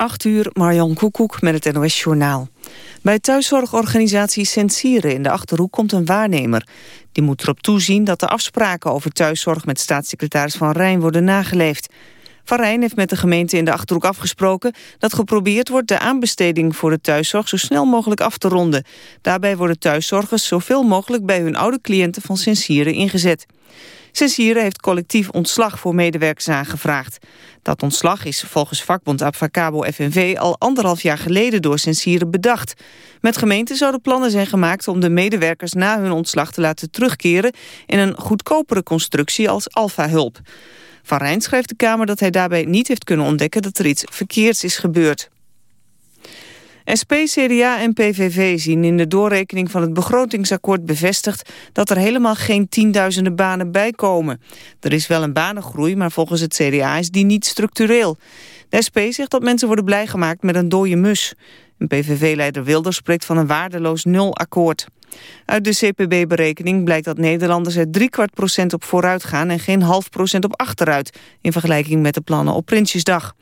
8 uur, Marjan Koekoek met het NOS-journaal. Bij thuiszorgorganisatie Sensieren in de Achterhoek komt een waarnemer. Die moet erop toezien dat de afspraken over thuiszorg... met staatssecretaris Van Rijn worden nageleefd. Van Rijn heeft met de gemeente in de Achterhoek afgesproken... dat geprobeerd wordt de aanbesteding voor de thuiszorg... zo snel mogelijk af te ronden. Daarbij worden thuiszorgers zoveel mogelijk... bij hun oude cliënten van Sensieren ingezet. Sensieren heeft collectief ontslag voor medewerkers aangevraagd. Dat ontslag is volgens vakbond Abfacabo FNV al anderhalf jaar geleden door Sensieren bedacht. Met gemeenten zouden plannen zijn gemaakt om de medewerkers na hun ontslag te laten terugkeren in een goedkopere constructie als Alfa-hulp. Van Rijn schrijft de Kamer dat hij daarbij niet heeft kunnen ontdekken dat er iets verkeerds is gebeurd. SP, CDA en PVV zien in de doorrekening van het begrotingsakkoord bevestigd dat er helemaal geen tienduizenden banen bijkomen. Er is wel een banengroei, maar volgens het CDA is die niet structureel. De SP zegt dat mensen worden blij gemaakt met een dode mus. Een PVV-leider Wilders spreekt van een waardeloos nulakkoord. Uit de CPB-berekening blijkt dat Nederlanders er driekwart procent op vooruit gaan en geen half procent op achteruit, in vergelijking met de plannen op Prinsjesdag.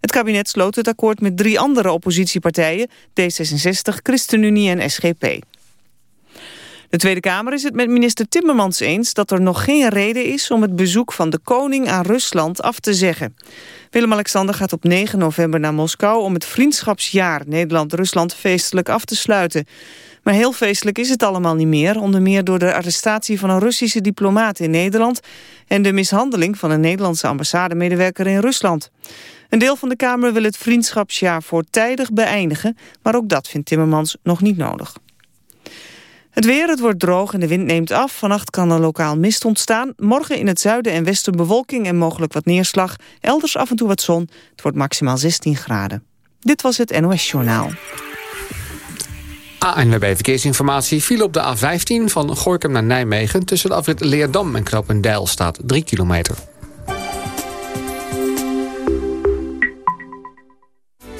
Het kabinet sloot het akkoord met drie andere oppositiepartijen... D66, ChristenUnie en SGP. De Tweede Kamer is het met minister Timmermans eens dat er nog geen reden is om het bezoek van de koning aan Rusland af te zeggen. Willem-Alexander gaat op 9 november naar Moskou om het vriendschapsjaar Nederland-Rusland feestelijk af te sluiten. Maar heel feestelijk is het allemaal niet meer, onder meer door de arrestatie van een Russische diplomaat in Nederland en de mishandeling van een Nederlandse ambassademedewerker in Rusland. Een deel van de Kamer wil het vriendschapsjaar voortijdig beëindigen... maar ook dat vindt Timmermans nog niet nodig. Het weer, het wordt droog en de wind neemt af. Vannacht kan er lokaal mist ontstaan. Morgen in het zuiden en westen bewolking en mogelijk wat neerslag. Elders af en toe wat zon. Het wordt maximaal 16 graden. Dit was het NOS Journaal. ANWB Verkeersinformatie viel op de A15 van Gorkum naar Nijmegen... tussen de afrit Leerdam en Knopendijl staat 3 kilometer.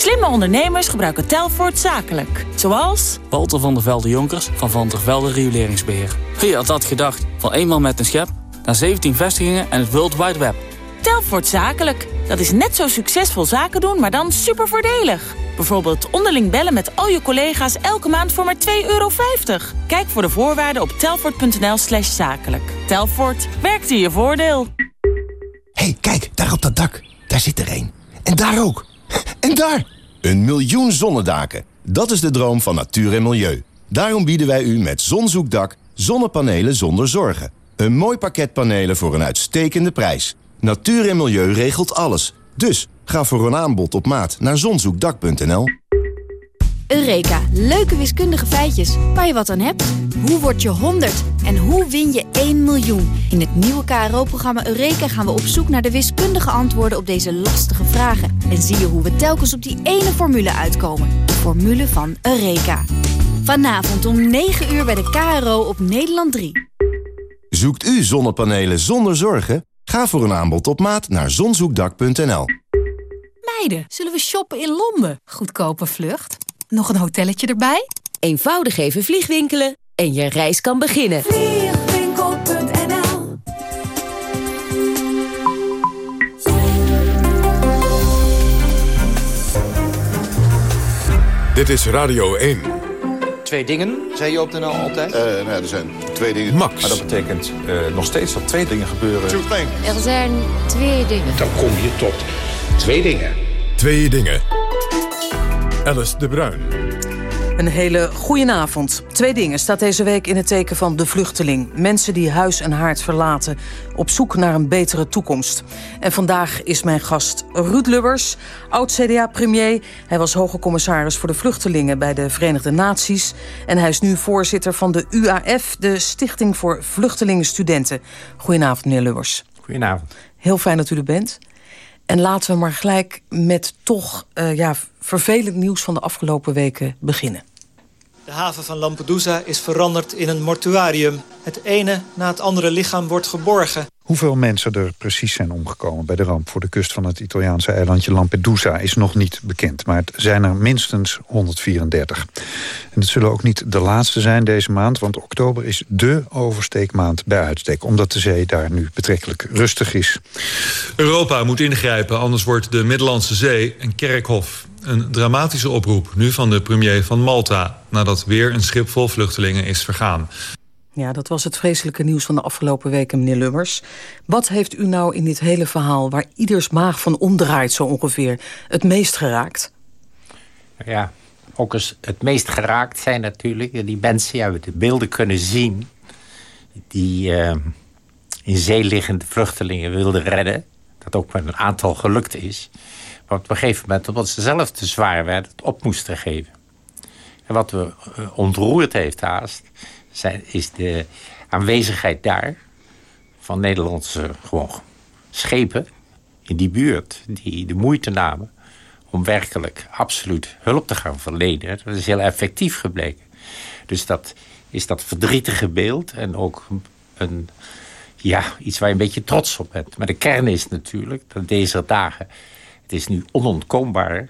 Slimme ondernemers gebruiken Telfort zakelijk. Zoals... Walter van der Velde Jonkers van Van der Velde Rioleringsbeheer. Wie had dat gedacht? Van eenmaal met een schep naar 17 vestigingen en het World Wide Web. Telfort zakelijk. Dat is net zo succesvol zaken doen, maar dan super voordelig. Bijvoorbeeld onderling bellen met al je collega's elke maand voor maar 2,50 euro. Kijk voor de voorwaarden op telfort.nl slash zakelijk. Telfort, werkt in je voordeel. hey, kijk, daar op dat dak. Daar zit er één. En daar ook. En daar! Een miljoen zonnedaken. Dat is de droom van natuur en milieu. Daarom bieden wij u met Zonzoekdak zonnepanelen zonder zorgen. Een mooi pakket panelen voor een uitstekende prijs. Natuur en milieu regelt alles. Dus ga voor een aanbod op maat naar zonzoekdak.nl. Eureka, leuke wiskundige feitjes waar je wat aan hebt. Hoe word je 100 en hoe win je 1 miljoen? In het nieuwe KRO-programma Eureka gaan we op zoek naar de wiskundige antwoorden op deze lastige vragen. En zie je hoe we telkens op die ene formule uitkomen. De formule van Eureka. Vanavond om 9 uur bij de KRO op Nederland 3. Zoekt u zonnepanelen zonder zorgen? Ga voor een aanbod op maat naar zonzoekdak.nl. Meiden, zullen we shoppen in Londen? Goedkope vlucht. Nog een hotelletje erbij? Eenvoudig even vliegwinkelen en je reis kan beginnen. Vliegwinkel.nl Dit is Radio 1. Twee dingen, zei je op de NL altijd? Uh, nou, er zijn twee dingen. Max. Maar dat betekent uh, nog steeds dat twee dingen gebeuren. Er zijn twee dingen. Dan kom je tot twee dingen. Twee dingen. Alice de Bruin. Een hele goedenavond. Twee dingen staat deze week in het teken van de vluchteling. Mensen die huis en haard verlaten op zoek naar een betere toekomst. En vandaag is mijn gast Ruud Lubbers, oud-CDA-premier. Hij was hoge commissaris voor de vluchtelingen bij de Verenigde Naties. En hij is nu voorzitter van de UAF, de Stichting voor Vluchtelingenstudenten. Goedenavond, meneer Lubbers. Goedenavond. Heel fijn dat u er bent. En laten we maar gelijk met toch uh, ja, vervelend nieuws van de afgelopen weken beginnen. De haven van Lampedusa is veranderd in een mortuarium. Het ene na het andere lichaam wordt geborgen. Hoeveel mensen er precies zijn omgekomen bij de ramp voor de kust van het Italiaanse eilandje Lampedusa is nog niet bekend. Maar het zijn er minstens 134. En het zullen ook niet de laatste zijn deze maand, want oktober is dé oversteekmaand bij uitstek. Omdat de zee daar nu betrekkelijk rustig is. Europa moet ingrijpen, anders wordt de Middellandse Zee een kerkhof. Een dramatische oproep, nu van de premier van Malta... nadat weer een schip vol vluchtelingen is vergaan. Ja, dat was het vreselijke nieuws van de afgelopen weken, meneer Lummers. Wat heeft u nou in dit hele verhaal, waar ieders maag van omdraait zo ongeveer... het meest geraakt? Ja, ook eens het meest geraakt zijn natuurlijk die mensen... Ja, de beelden kunnen zien die uh, in zee liggende vluchtelingen wilden redden. Dat ook met een aantal gelukt is. Maar op een gegeven moment, omdat ze zelf te zwaar werden... het op moesten geven. En wat we uh, ontroerd heeft haast... Zijn, is de aanwezigheid daar... van Nederlandse gewoon schepen in die buurt... die de moeite namen om werkelijk absoluut hulp te gaan verlenen. Dat is heel effectief gebleken. Dus dat is dat verdrietige beeld en ook een, ja, iets waar je een beetje trots op bent. Maar de kern is natuurlijk dat deze dagen... het is nu onontkoombaar,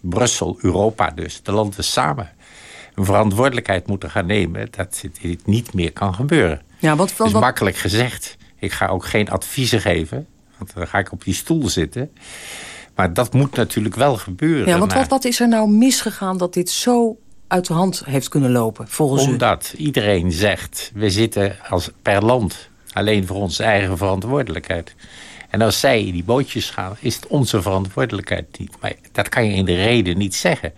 Brussel, Europa dus, de landen samen... een verantwoordelijkheid moeten gaan nemen dat dit niet meer kan gebeuren. Ja, wat, wat, is makkelijk gezegd. Ik ga ook geen adviezen geven, want dan ga ik op die stoel zitten... Maar dat moet natuurlijk wel gebeuren. Ja, want wat, wat is er nou misgegaan dat dit zo uit de hand heeft kunnen lopen, volgens Omdat u? Omdat iedereen zegt, we zitten als per land alleen voor onze eigen verantwoordelijkheid. En als zij in die bootjes gaan, is het onze verantwoordelijkheid niet. Maar dat kan je in de reden niet zeggen.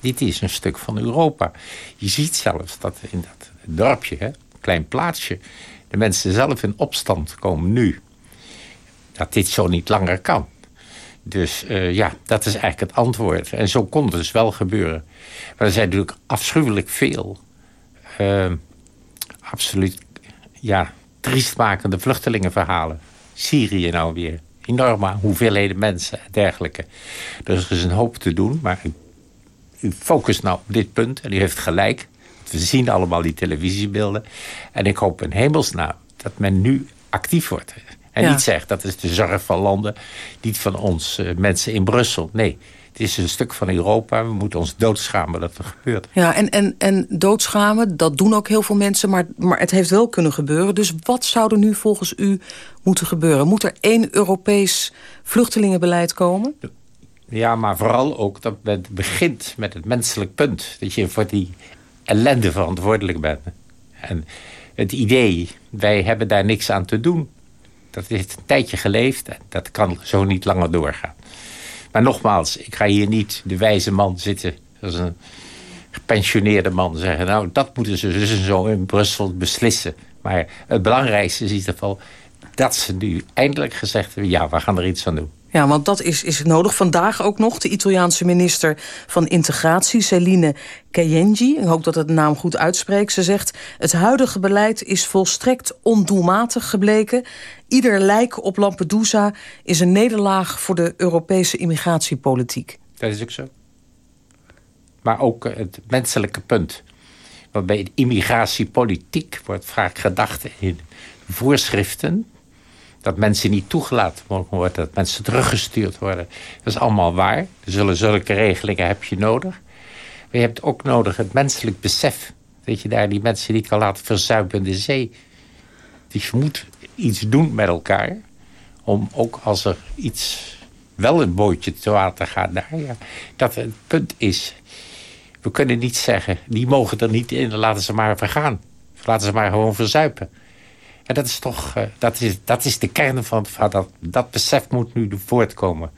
Dit is een stuk van Europa. Je ziet zelfs dat in dat dorpje, hè, klein plaatsje... de mensen zelf in opstand komen nu. Dat dit zo niet langer kan. Dus uh, ja, dat is eigenlijk het antwoord. En zo kon het dus wel gebeuren. Maar er zijn natuurlijk afschuwelijk veel... Uh, absoluut ja, triestmakende vluchtelingenverhalen. Syrië nou weer. Enorme hoeveelheden mensen en dergelijke. Dus er is een hoop te doen, maar u, u focust nou op dit punt en u heeft gelijk. We zien allemaal die televisiebeelden. En ik hoop in hemelsnaam dat men nu actief wordt. En niet zegt, dat is de zorg van landen, niet van ons uh, mensen in Brussel. Nee, het is een stuk van Europa. We moeten ons doodschamen dat er gebeurt. Ja, en, en, en doodschamen, dat doen ook heel veel mensen, maar, maar het heeft wel kunnen gebeuren. Dus wat zou er nu volgens u moeten gebeuren? Moet er één Europees vluchtelingenbeleid komen? Ja, maar vooral ook dat het begint met het menselijk punt. Dat je voor die ellende verantwoordelijk bent. En het idee, wij hebben daar niks aan te doen dat heeft een tijdje geleefd en dat kan zo niet langer doorgaan. Maar nogmaals, ik ga hier niet de wijze man zitten... als een gepensioneerde man zeggen... nou, dat moeten ze dus zo in Brussel beslissen. Maar het belangrijkste is in ieder geval... dat ze nu eindelijk gezegd hebben... ja, we gaan er iets aan doen. Ja, want dat is, is nodig. Vandaag ook nog de Italiaanse minister van Integratie, Celine Kayenji. Ik hoop dat het naam goed uitspreekt. Ze zegt, het huidige beleid is volstrekt ondoelmatig gebleken. Ieder lijk op Lampedusa is een nederlaag voor de Europese immigratiepolitiek. Dat is ook zo. Maar ook eh, het menselijke punt. Want bij immigratiepolitiek wordt vaak gedacht in voorschriften dat mensen niet toegelaten worden, dat mensen teruggestuurd worden. Dat is allemaal waar. Er zullen zulke regelingen heb je nodig. Maar je hebt ook nodig het menselijk besef. Dat je daar die mensen niet kan laten verzuipen in de zee. Dus je moet iets doen met elkaar. Om ook als er iets wel een bootje te water gaat daar. Ja, dat het punt is. We kunnen niet zeggen, die mogen er niet in, laten ze maar vergaan. Laten ze maar gewoon verzuipen. En dat is toch, uh, dat, is, dat is de kern van het Dat, dat besef moet nu voortkomen.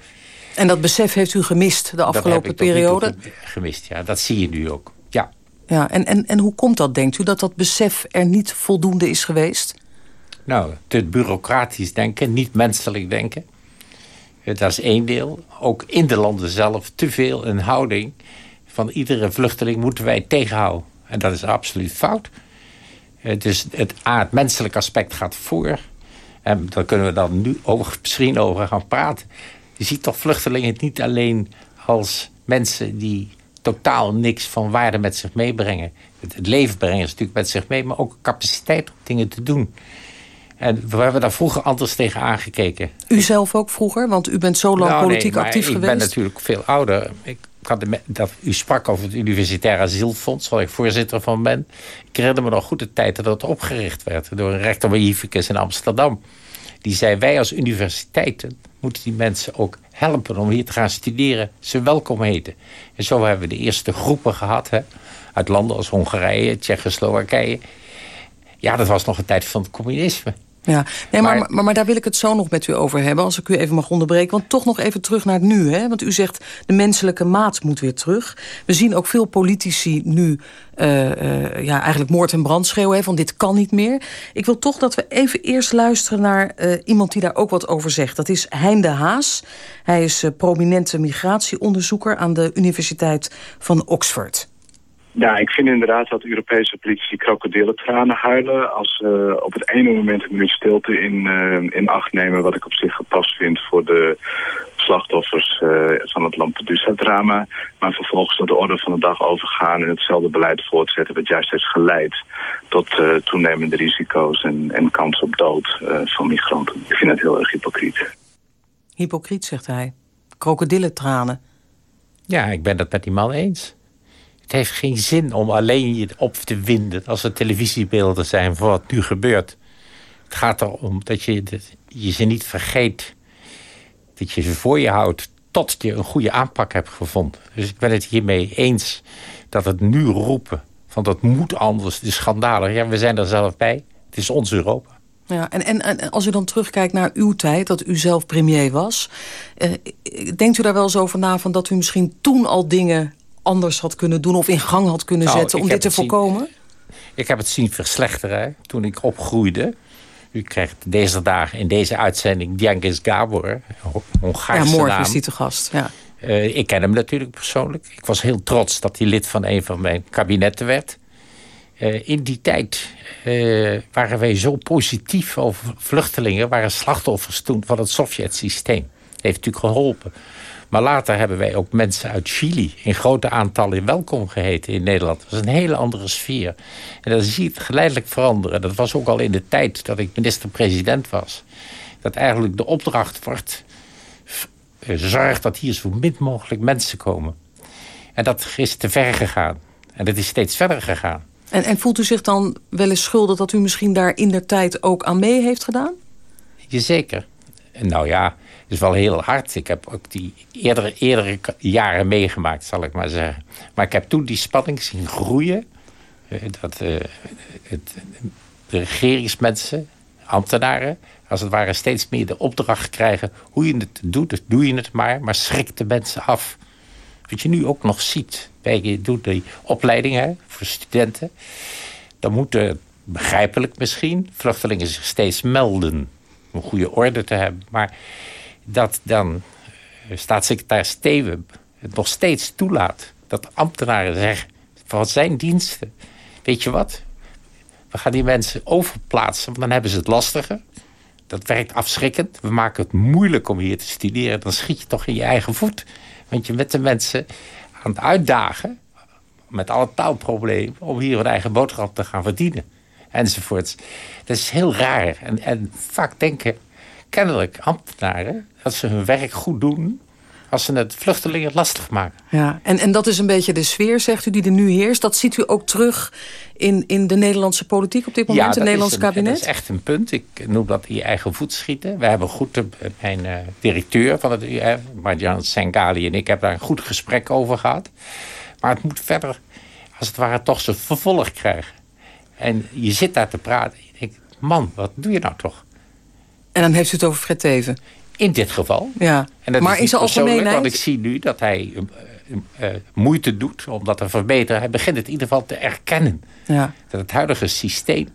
En dat besef heeft u gemist de afgelopen periode? gemist, ja. Dat zie je nu ook, ja. ja en, en, en hoe komt dat, denkt u, dat dat besef er niet voldoende is geweest? Nou, te bureaucratisch denken, niet menselijk denken. Dat is één deel. Ook in de landen zelf te veel een houding van iedere vluchteling moeten wij tegenhouden. En dat is absoluut fout. Dus het, A, het menselijk aspect gaat voor. En daar kunnen we dan nu over, misschien over gaan praten. Je ziet toch vluchtelingen niet alleen als mensen die totaal niks van waarde met zich meebrengen. Het, leven brengen ze natuurlijk met zich mee, maar ook capaciteit om dingen te doen. En we hebben daar vroeger anders tegen aangekeken. U zelf ook vroeger? Want u bent zo lang nou, politiek actief geweest. Ik ben natuurlijk veel ouder. Ik dat, u sprak over het Universitair Asielfonds, waar ik voorzitter van ben. Ik herinner me nog goed de tijd dat het opgericht werd door een rector in Amsterdam. Die zei, wij als universiteiten moeten die mensen ook helpen om hier te gaan studeren. Ze welkom heten. En zo hebben we de eerste groepen gehad. Hè, uit landen als Hongarije, Tsjechoslowakije. Ja, dat was nog een tijd van het communisme. Ja, nee, maar, maar, maar, daar wil ik het zo nog met u over hebben... als ik u even mag onderbreken. Want toch nog even terug naar het nu. Hè? Want u zegt, de menselijke maat moet weer terug. We zien ook veel politici nu uh, uh, ja, eigenlijk moord en brand schreeuwen... van dit kan niet meer. Ik wil toch dat we even eerst luisteren naar uh, iemand die daar ook wat over zegt. Dat is Hein de Haas. Hij is prominente migratieonderzoeker... aan de Universiteit van Oxford. Ja, ik vind inderdaad dat Europese politici krokodillentranen huilen... als ze op het ene moment een minuut stilte in, uh, in acht nemen... wat ik op zich gepast vind voor de slachtoffers uh, van het Lampedusa-drama... maar vervolgens tot de orde van de dag overgaan... en hetzelfde beleid voortzetten... wat juist heeft geleid tot uh, toenemende risico's en, en kans op dood van migranten. Ik vind het heel erg hypocriet. Hypocriet, zegt hij. Krokodillentranen. Ja, ik ben het met die man eens. Het heeft geen zin om alleen je op te winden... als er televisiebeelden zijn van wat nu gebeurt. Het gaat erom dat je, dat je ze niet vergeet. Dat je ze voor je houdt tot je een goede aanpak hebt gevonden. Dus ik ben het hiermee eens dat het nu roepen... van dat moet anders, de schandalen. Ja, we zijn er zelf bij. Het is ons Europa. Ja, en, en, en, als u dan terugkijkt naar uw tijd, dat u zelf premier was... Eh, denkt u daar wel eens over na van dat u misschien toen al dingen anders had kunnen doen... of in gang had kunnen nou, zetten om dit te voorkomen? ik heb het zien verslechteren toen ik opgroeide. U krijgt deze dagen in deze uitzending Djangis Gabor, Hongaarse Ja, morgen naam. is hij te gast, ja. Uh, ik ken hem natuurlijk persoonlijk. Ik was heel trots dat hij lid van een van mijn kabinetten werd. Uh, in die tijd uh, waren wij zo positief over vluchtelingen... waren slachtoffers toen van het Sovjet-systeem. heeft natuurlijk geholpen. Maar later hebben wij ook mensen uit Chili in grote aantallen welkom geheten in Nederland. Dat was een hele andere sfeer. En dan zie je het geleidelijk veranderen. Dat was ook al in de tijd dat ik minister-president was. Dat eigenlijk de opdracht wordt... zorg dat hier zo min mogelijk mensen komen. En dat is te ver gegaan. En dat is steeds verder gegaan. En, en voelt u zich dan wel eens schuldig dat u misschien daar in der tijd ook aan mee heeft gedaan? Jazeker. Nou ja, is wel heel hard. Ik heb ook die eerdere, eerdere jaren meegemaakt, zal ik maar zeggen. Maar ik heb toen die spanning zien groeien. Dat uh, het, de regeringsmensen, ambtenaren... als het ware steeds meer de opdracht krijgen... hoe je het doet, dus doe je het maar, maar schrik de mensen af. Wat je nu ook nog ziet, je doet die opleidingen voor studenten... dan moeten, begrijpelijk misschien, vluchtelingen zich steeds melden om goede orde te hebben. Maar dat dan staatssecretaris Steven het nog steeds toelaat... dat ambtenaren zeggen van zijn diensten... weet je wat, we gaan die mensen overplaatsen... want dan hebben ze het lastiger. Dat werkt afschrikkend. We maken het moeilijk om hier te studeren. Dan schiet je toch in je eigen voet. Want je met de mensen aan het uitdagen... met alle taalproblemen... om hier een eigen boterham te gaan verdienen enzovoorts. Dat is heel raar. En, en vaak denken kennelijk ambtenaren dat ze hun werk goed doen als ze het vluchtelingen lastig maken. Ja, en, en dat is een beetje de sfeer, zegt u, die er nu heerst. Dat ziet u ook terug in, in de Nederlandse politiek op dit moment, ja, het Nederlandse een, kabinet? dat is echt een punt. Ik noem dat je eigen voet schieten. We hebben goed, de, mijn uh, directeur van het UF, Marjan Sengali en ik hebben daar een goed gesprek over gehad. Maar het moet verder, als het ware, toch zijn vervolg krijgen. En je zit daar te praten. En je denkt, man, wat doe je nou toch? En dan heeft u het over Fred Teven? In dit geval. Ja. En dat maar is zijn algemeenheid... Want ik zie nu dat hij uh, uh, moeite doet om dat te verbeteren. Hij begint het in ieder geval te erkennen. Ja. Dat het huidige systeem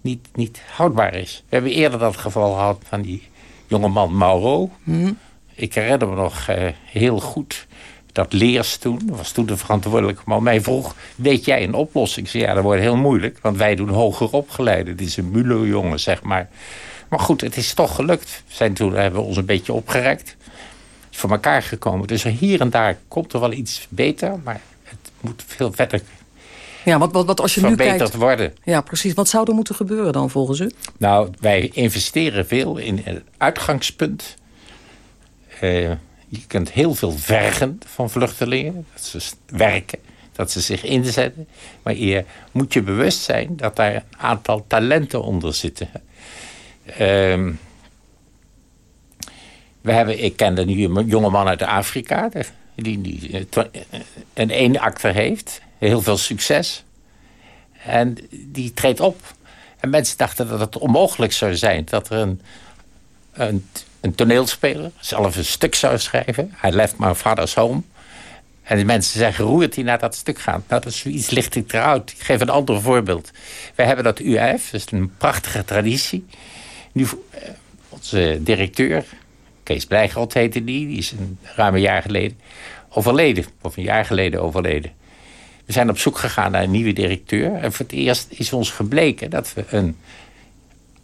niet, niet houdbaar is. We hebben eerder dat geval gehad van die jongeman Mauro. Mm. Ik herinner me nog uh, heel goed dat Leers toen, was toen de verantwoordelijke man, mij vroeg... weet jij een oplossing? Ik zei, ja, dat wordt heel moeilijk, want wij doen hoger opgeleiden. Dit is een Mulo-jongen, zeg maar. Maar goed, het is toch gelukt. We zijn toen hebben we ons een beetje opgerekt. is voor elkaar gekomen. Dus hier en daar komt er wel iets beter, maar het moet veel verder ja, wat, wat, wat als je verbeterd nu kijkt, worden. Ja, precies. Wat zou er moeten gebeuren dan volgens u? Nou, wij investeren veel in het uitgangspunt... Uh, je kunt heel veel vergen van vluchtelingen. Dat ze werken, dat ze zich inzetten. Maar je moet je bewust zijn dat daar een aantal talenten onder zitten. Um, We hebben, ik kende nu een jonge man uit Afrika... die, die een één acte heeft. Heel veel succes. En die treedt op. En mensen dachten dat het onmogelijk zou zijn... dat er een, een, toneelspeler zelf een stuk zou schrijven. Hij left my father's home. En de mensen zijn geroerd die naar dat stuk gaan. Nou, dat is zoiets licht ik eruit. Ik geef een ander voorbeeld. Wij hebben dat UF, dat is een prachtige traditie. Nu, eh, onze directeur, Kees Blijgrot heette die... die is een ruim een jaar geleden overleden. Of een jaar geleden overleden. We zijn op zoek gegaan naar een nieuwe directeur. En voor het eerst is ons gebleken dat we een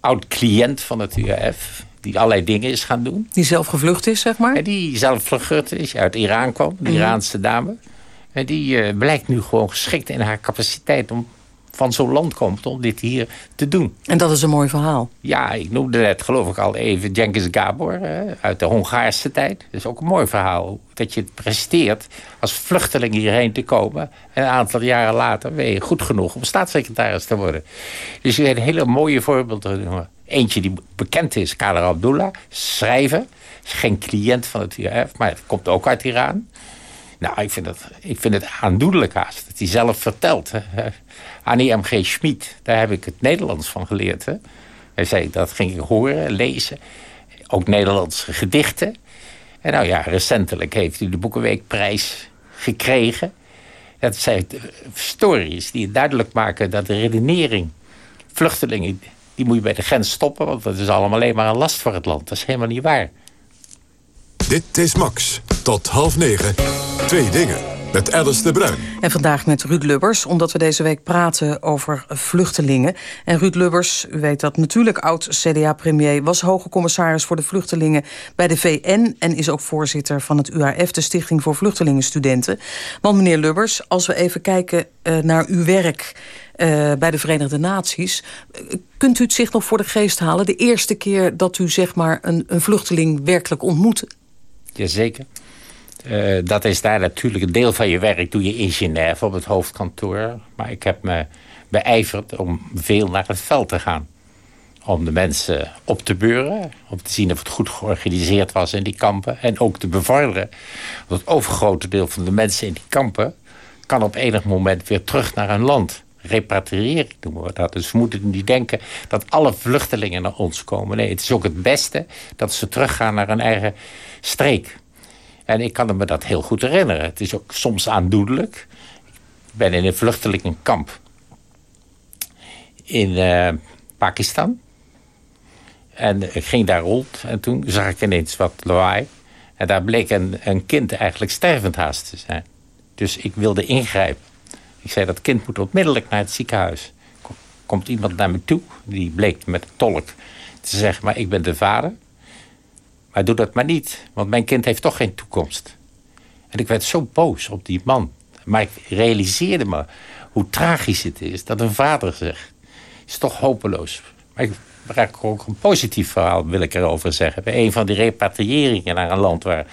oud cliënt van het UAF... die allerlei dingen is gaan doen. Die zelf gevlucht is, zeg maar? En die zelf gevlucht is, uit Iran kwam. De mhm. Iraanse dame. En die uh, blijkt nu gewoon geschikt in haar capaciteit... om van zo'n land komt om dit hier te doen. En dat is een mooi verhaal. Ja, ik noemde net geloof ik al even Jenkins Gabor uit de Hongaarse tijd. Dat is ook een mooi verhaal. Dat je het presteert als vluchteling hierheen te komen. En een aantal jaren later ben je goed genoeg om staatssecretaris te worden. Dus je hebt een hele mooie voorbeelden. Eentje die bekend is, Kader Abdullah, schrijver. Is geen cliënt van het IRF, maar het komt ook uit Iran. Nou, ik vind het, ik vind het aandoenlijk haast. Dat hij zelf vertelt. Annie M.G. Schmid, daar heb ik het Nederlands van geleerd. Hè. Hij zei, dat ging ik horen, lezen. Ook Nederlandse gedichten. En nou ja, recentelijk heeft hij de Boekenweekprijs gekregen. Dat zijn stories die duidelijk maken dat de redenering... vluchtelingen, die moet je bij de grens stoppen... want dat is allemaal alleen maar een last voor het land. Dat is helemaal niet waar. Dit is Max. Tot half negen. Twee dingen. Met Alice de Bruin. En vandaag met Ruud Lubbers, omdat we deze week praten over vluchtelingen. En Ruud Lubbers, u weet dat natuurlijk oud-CDA-premier... was hoge commissaris voor de vluchtelingen bij de VN... en is ook voorzitter van het UAF, de Stichting voor Vluchtelingenstudenten. Want meneer Lubbers, als we even kijken uh, naar uw werk... Uh, bij de Verenigde Naties. kunt u het zich nog voor de geest halen? De eerste keer dat u zeg maar, een, een vluchteling werkelijk ontmoet? Jazeker. Uh, dat is daar natuurlijk een deel van je werk. Doe je in Genève op het hoofdkantoor. Maar ik heb me beijverd om veel naar het veld te gaan. Om de mensen op te beuren. Om te zien of het goed georganiseerd was in die kampen. En ook te bevorderen. Want het overgrote deel van de mensen in die kampen... kan op enig moment weer terug naar hun land. Repatriëring noemen we dat. Dus we moeten niet denken dat alle vluchtelingen naar ons komen. Nee, het is ook het beste dat ze teruggaan naar hun eigen streek. En ik kan me dat heel goed herinneren. Het is ook soms aandoenlijk. Ik ben in een vluchtelingenkamp in uh, Pakistan. En ik ging daar rond en toen zag ik ineens wat lawaai. En daar bleek een, een kind eigenlijk stervend haast te zijn. Dus ik wilde ingrijpen. Ik zei, dat kind moet onmiddellijk naar het ziekenhuis. Komt iemand naar me toe, die bleek met een tolk te zeggen... maar ik ben de vader. Maar doe dat maar niet, want mijn kind heeft toch geen toekomst. En ik werd zo boos op die man. Maar ik realiseerde me hoe tragisch het is dat een vader zegt... is toch hopeloos. Maar ik raak ook een positief verhaal, wil ik erover zeggen. Bij een van die repatriëringen naar een land waar...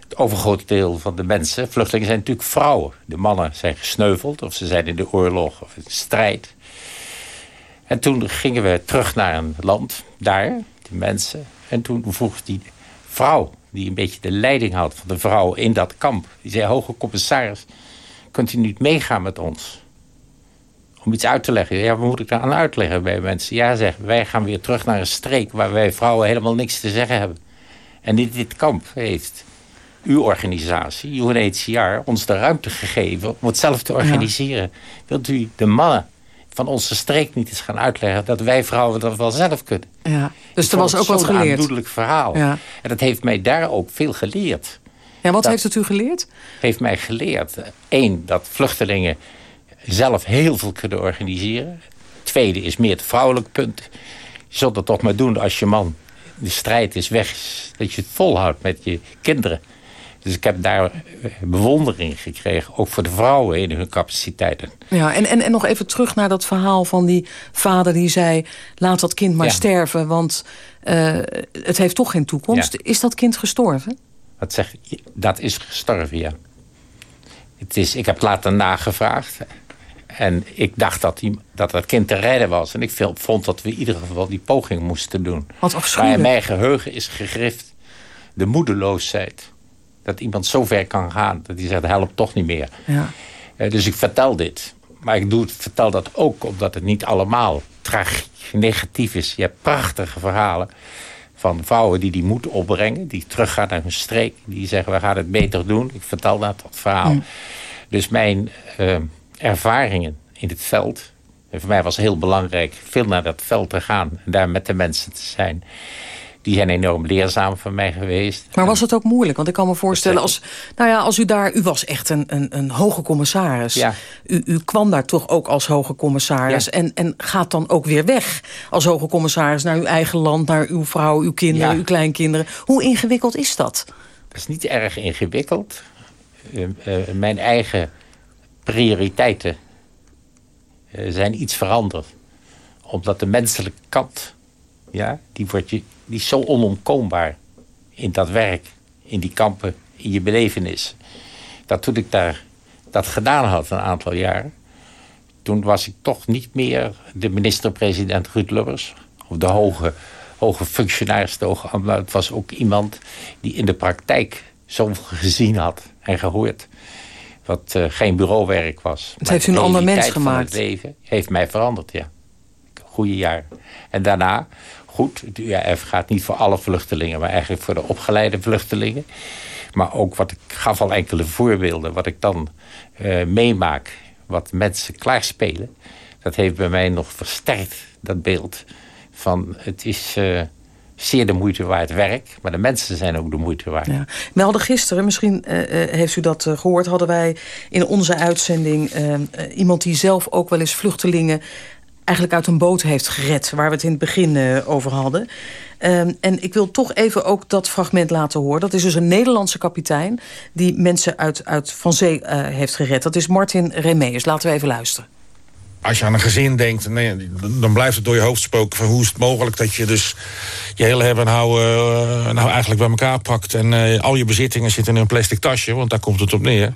het overgrote deel van de mensen... vluchtelingen zijn natuurlijk vrouwen. De mannen zijn gesneuveld of ze zijn in de oorlog of in de strijd. En toen gingen we terug naar een land, daar, die mensen... En toen vroeg die vrouw, die een beetje de leiding had van de vrouw in dat kamp... die zei, hoge commissaris, kunt u niet meegaan met ons? Om iets uit te leggen. Ja, wat moet ik daar aan uitleggen bij mensen? Ja, zeg, wij gaan weer terug naar een streek... waar wij vrouwen helemaal niks te zeggen hebben. En in dit kamp heeft uw organisatie, UNHCR, ons de ruimte gegeven... om het zelf te organiseren. Wilt u de mannen van onze streek niet eens gaan uitleggen... dat wij vrouwen dat wel zelf kunnen. Ja, dus er was ook wat geleerd. een aandoenlijk verhaal. Ja. En dat heeft mij daar ook veel geleerd. Ja, wat heeft het u geleerd? Heeft mij geleerd. Eén, dat vluchtelingen zelf heel veel kunnen organiseren. Tweede is meer het vrouwelijk punt. Je zult dat toch maar doen als je man de strijd is weg. Dat je het volhoudt met je kinderen. Dus ik heb daar eh, bewondering gekregen, ook voor de vrouwen in hun capaciteiten. Ja, en, en, en nog even terug naar dat verhaal van die vader die zei... laat dat kind maar sterven, want uh, het heeft toch geen toekomst. Is dat kind gestorven? Dat, zeg, dat is gestorven, ja. Het is, ik heb later nagevraagd. En ik dacht dat, die, dat dat kind te redden was. En ik vond dat we in ieder geval die poging moesten doen. Wat afschuwelijk. Maar mijn geheugen is gegrift de moedeloosheid. Dat iemand zo ver kan gaan dat hij zegt, help toch niet meer. Ja. Eh, dus ik vertel dit. Maar ik doe het, vertel dat ook omdat het niet allemaal tragiek, negatief is. Je hebt prachtige verhalen van vrouwen die die moed opbrengen. Die teruggaan naar hun streek. Die zeggen, we gaan het beter doen. Ik vertel dat, dat verhaal. Mm. Dus mijn eh, ervaringen in het veld... En voor mij was het heel belangrijk veel naar dat veld te gaan. En daar met de mensen te zijn. Die zijn enorm leerzaam voor mij geweest. Maar was het ook moeilijk? Want ik kan me voorstellen, als, nou ja, als u daar... U was echt een, een, een hoge commissaris. Ja. U, u kwam daar toch ook als hoge commissaris. Ja. En, en gaat dan ook weer weg als hoge commissaris... naar uw eigen land, naar uw vrouw, uw kinderen, Ja. uw kleinkinderen. Hoe ingewikkeld is dat? Dat is niet erg ingewikkeld. Eh, eh, mijn eigen prioriteiten eh, zijn iets veranderd. Omdat de menselijke kant, ja, die, wordt je, die is zo onomkoombaar in dat werk, in die kampen, in je belevenis. Dat toen ik daar dat gedaan had een aantal jaren, toen was ik toch niet meer de minister-president Ruud Lubbers. Of de hoge, hoge functionaris, de hoge ambtenaar. Het was ook iemand die in de praktijk zoveel gezien had en gehoord. Wat eh, geen bureauwerk was. Het heeft u een de ander mens gemaakt. het leven heeft mij veranderd, ja. Goede jaren. En daarna, goed, het UAF gaat niet voor alle vluchtelingen... maar eigenlijk voor de opgeleide vluchtelingen. Maar ook wat ik gaf al enkele voorbeelden... wat ik dan eh, meemaak, wat mensen klaarspelen... dat heeft bij mij nog versterkt, dat beeld. Van het is eh, zeer de moeite waard werk... maar de mensen zijn ook de moeite waard. Ja. Hadden gisteren, misschien eh, heeft u dat eh, gehoord... hadden wij in onze uitzending iemand die zelf ook wel eens vluchtelingen... eigenlijk uit een boot heeft gered, waar we het in het begin eh, over hadden. Ehm, en ik wil toch even ook dat fragment laten horen. Dat is dus een Nederlandse kapitein... die mensen uit, uit van zee eh, heeft gered. Dat is Martin Remeus. Laten we even luisteren. als je aan een gezin denkt, dan blijft het door je hoofd spoken... van hoe is het mogelijk dat je dus je hele hebben en houden... eh, nou eigenlijk bij elkaar pakt... en al je bezittingen zitten in een plastic tasje... want daar komt het op neer.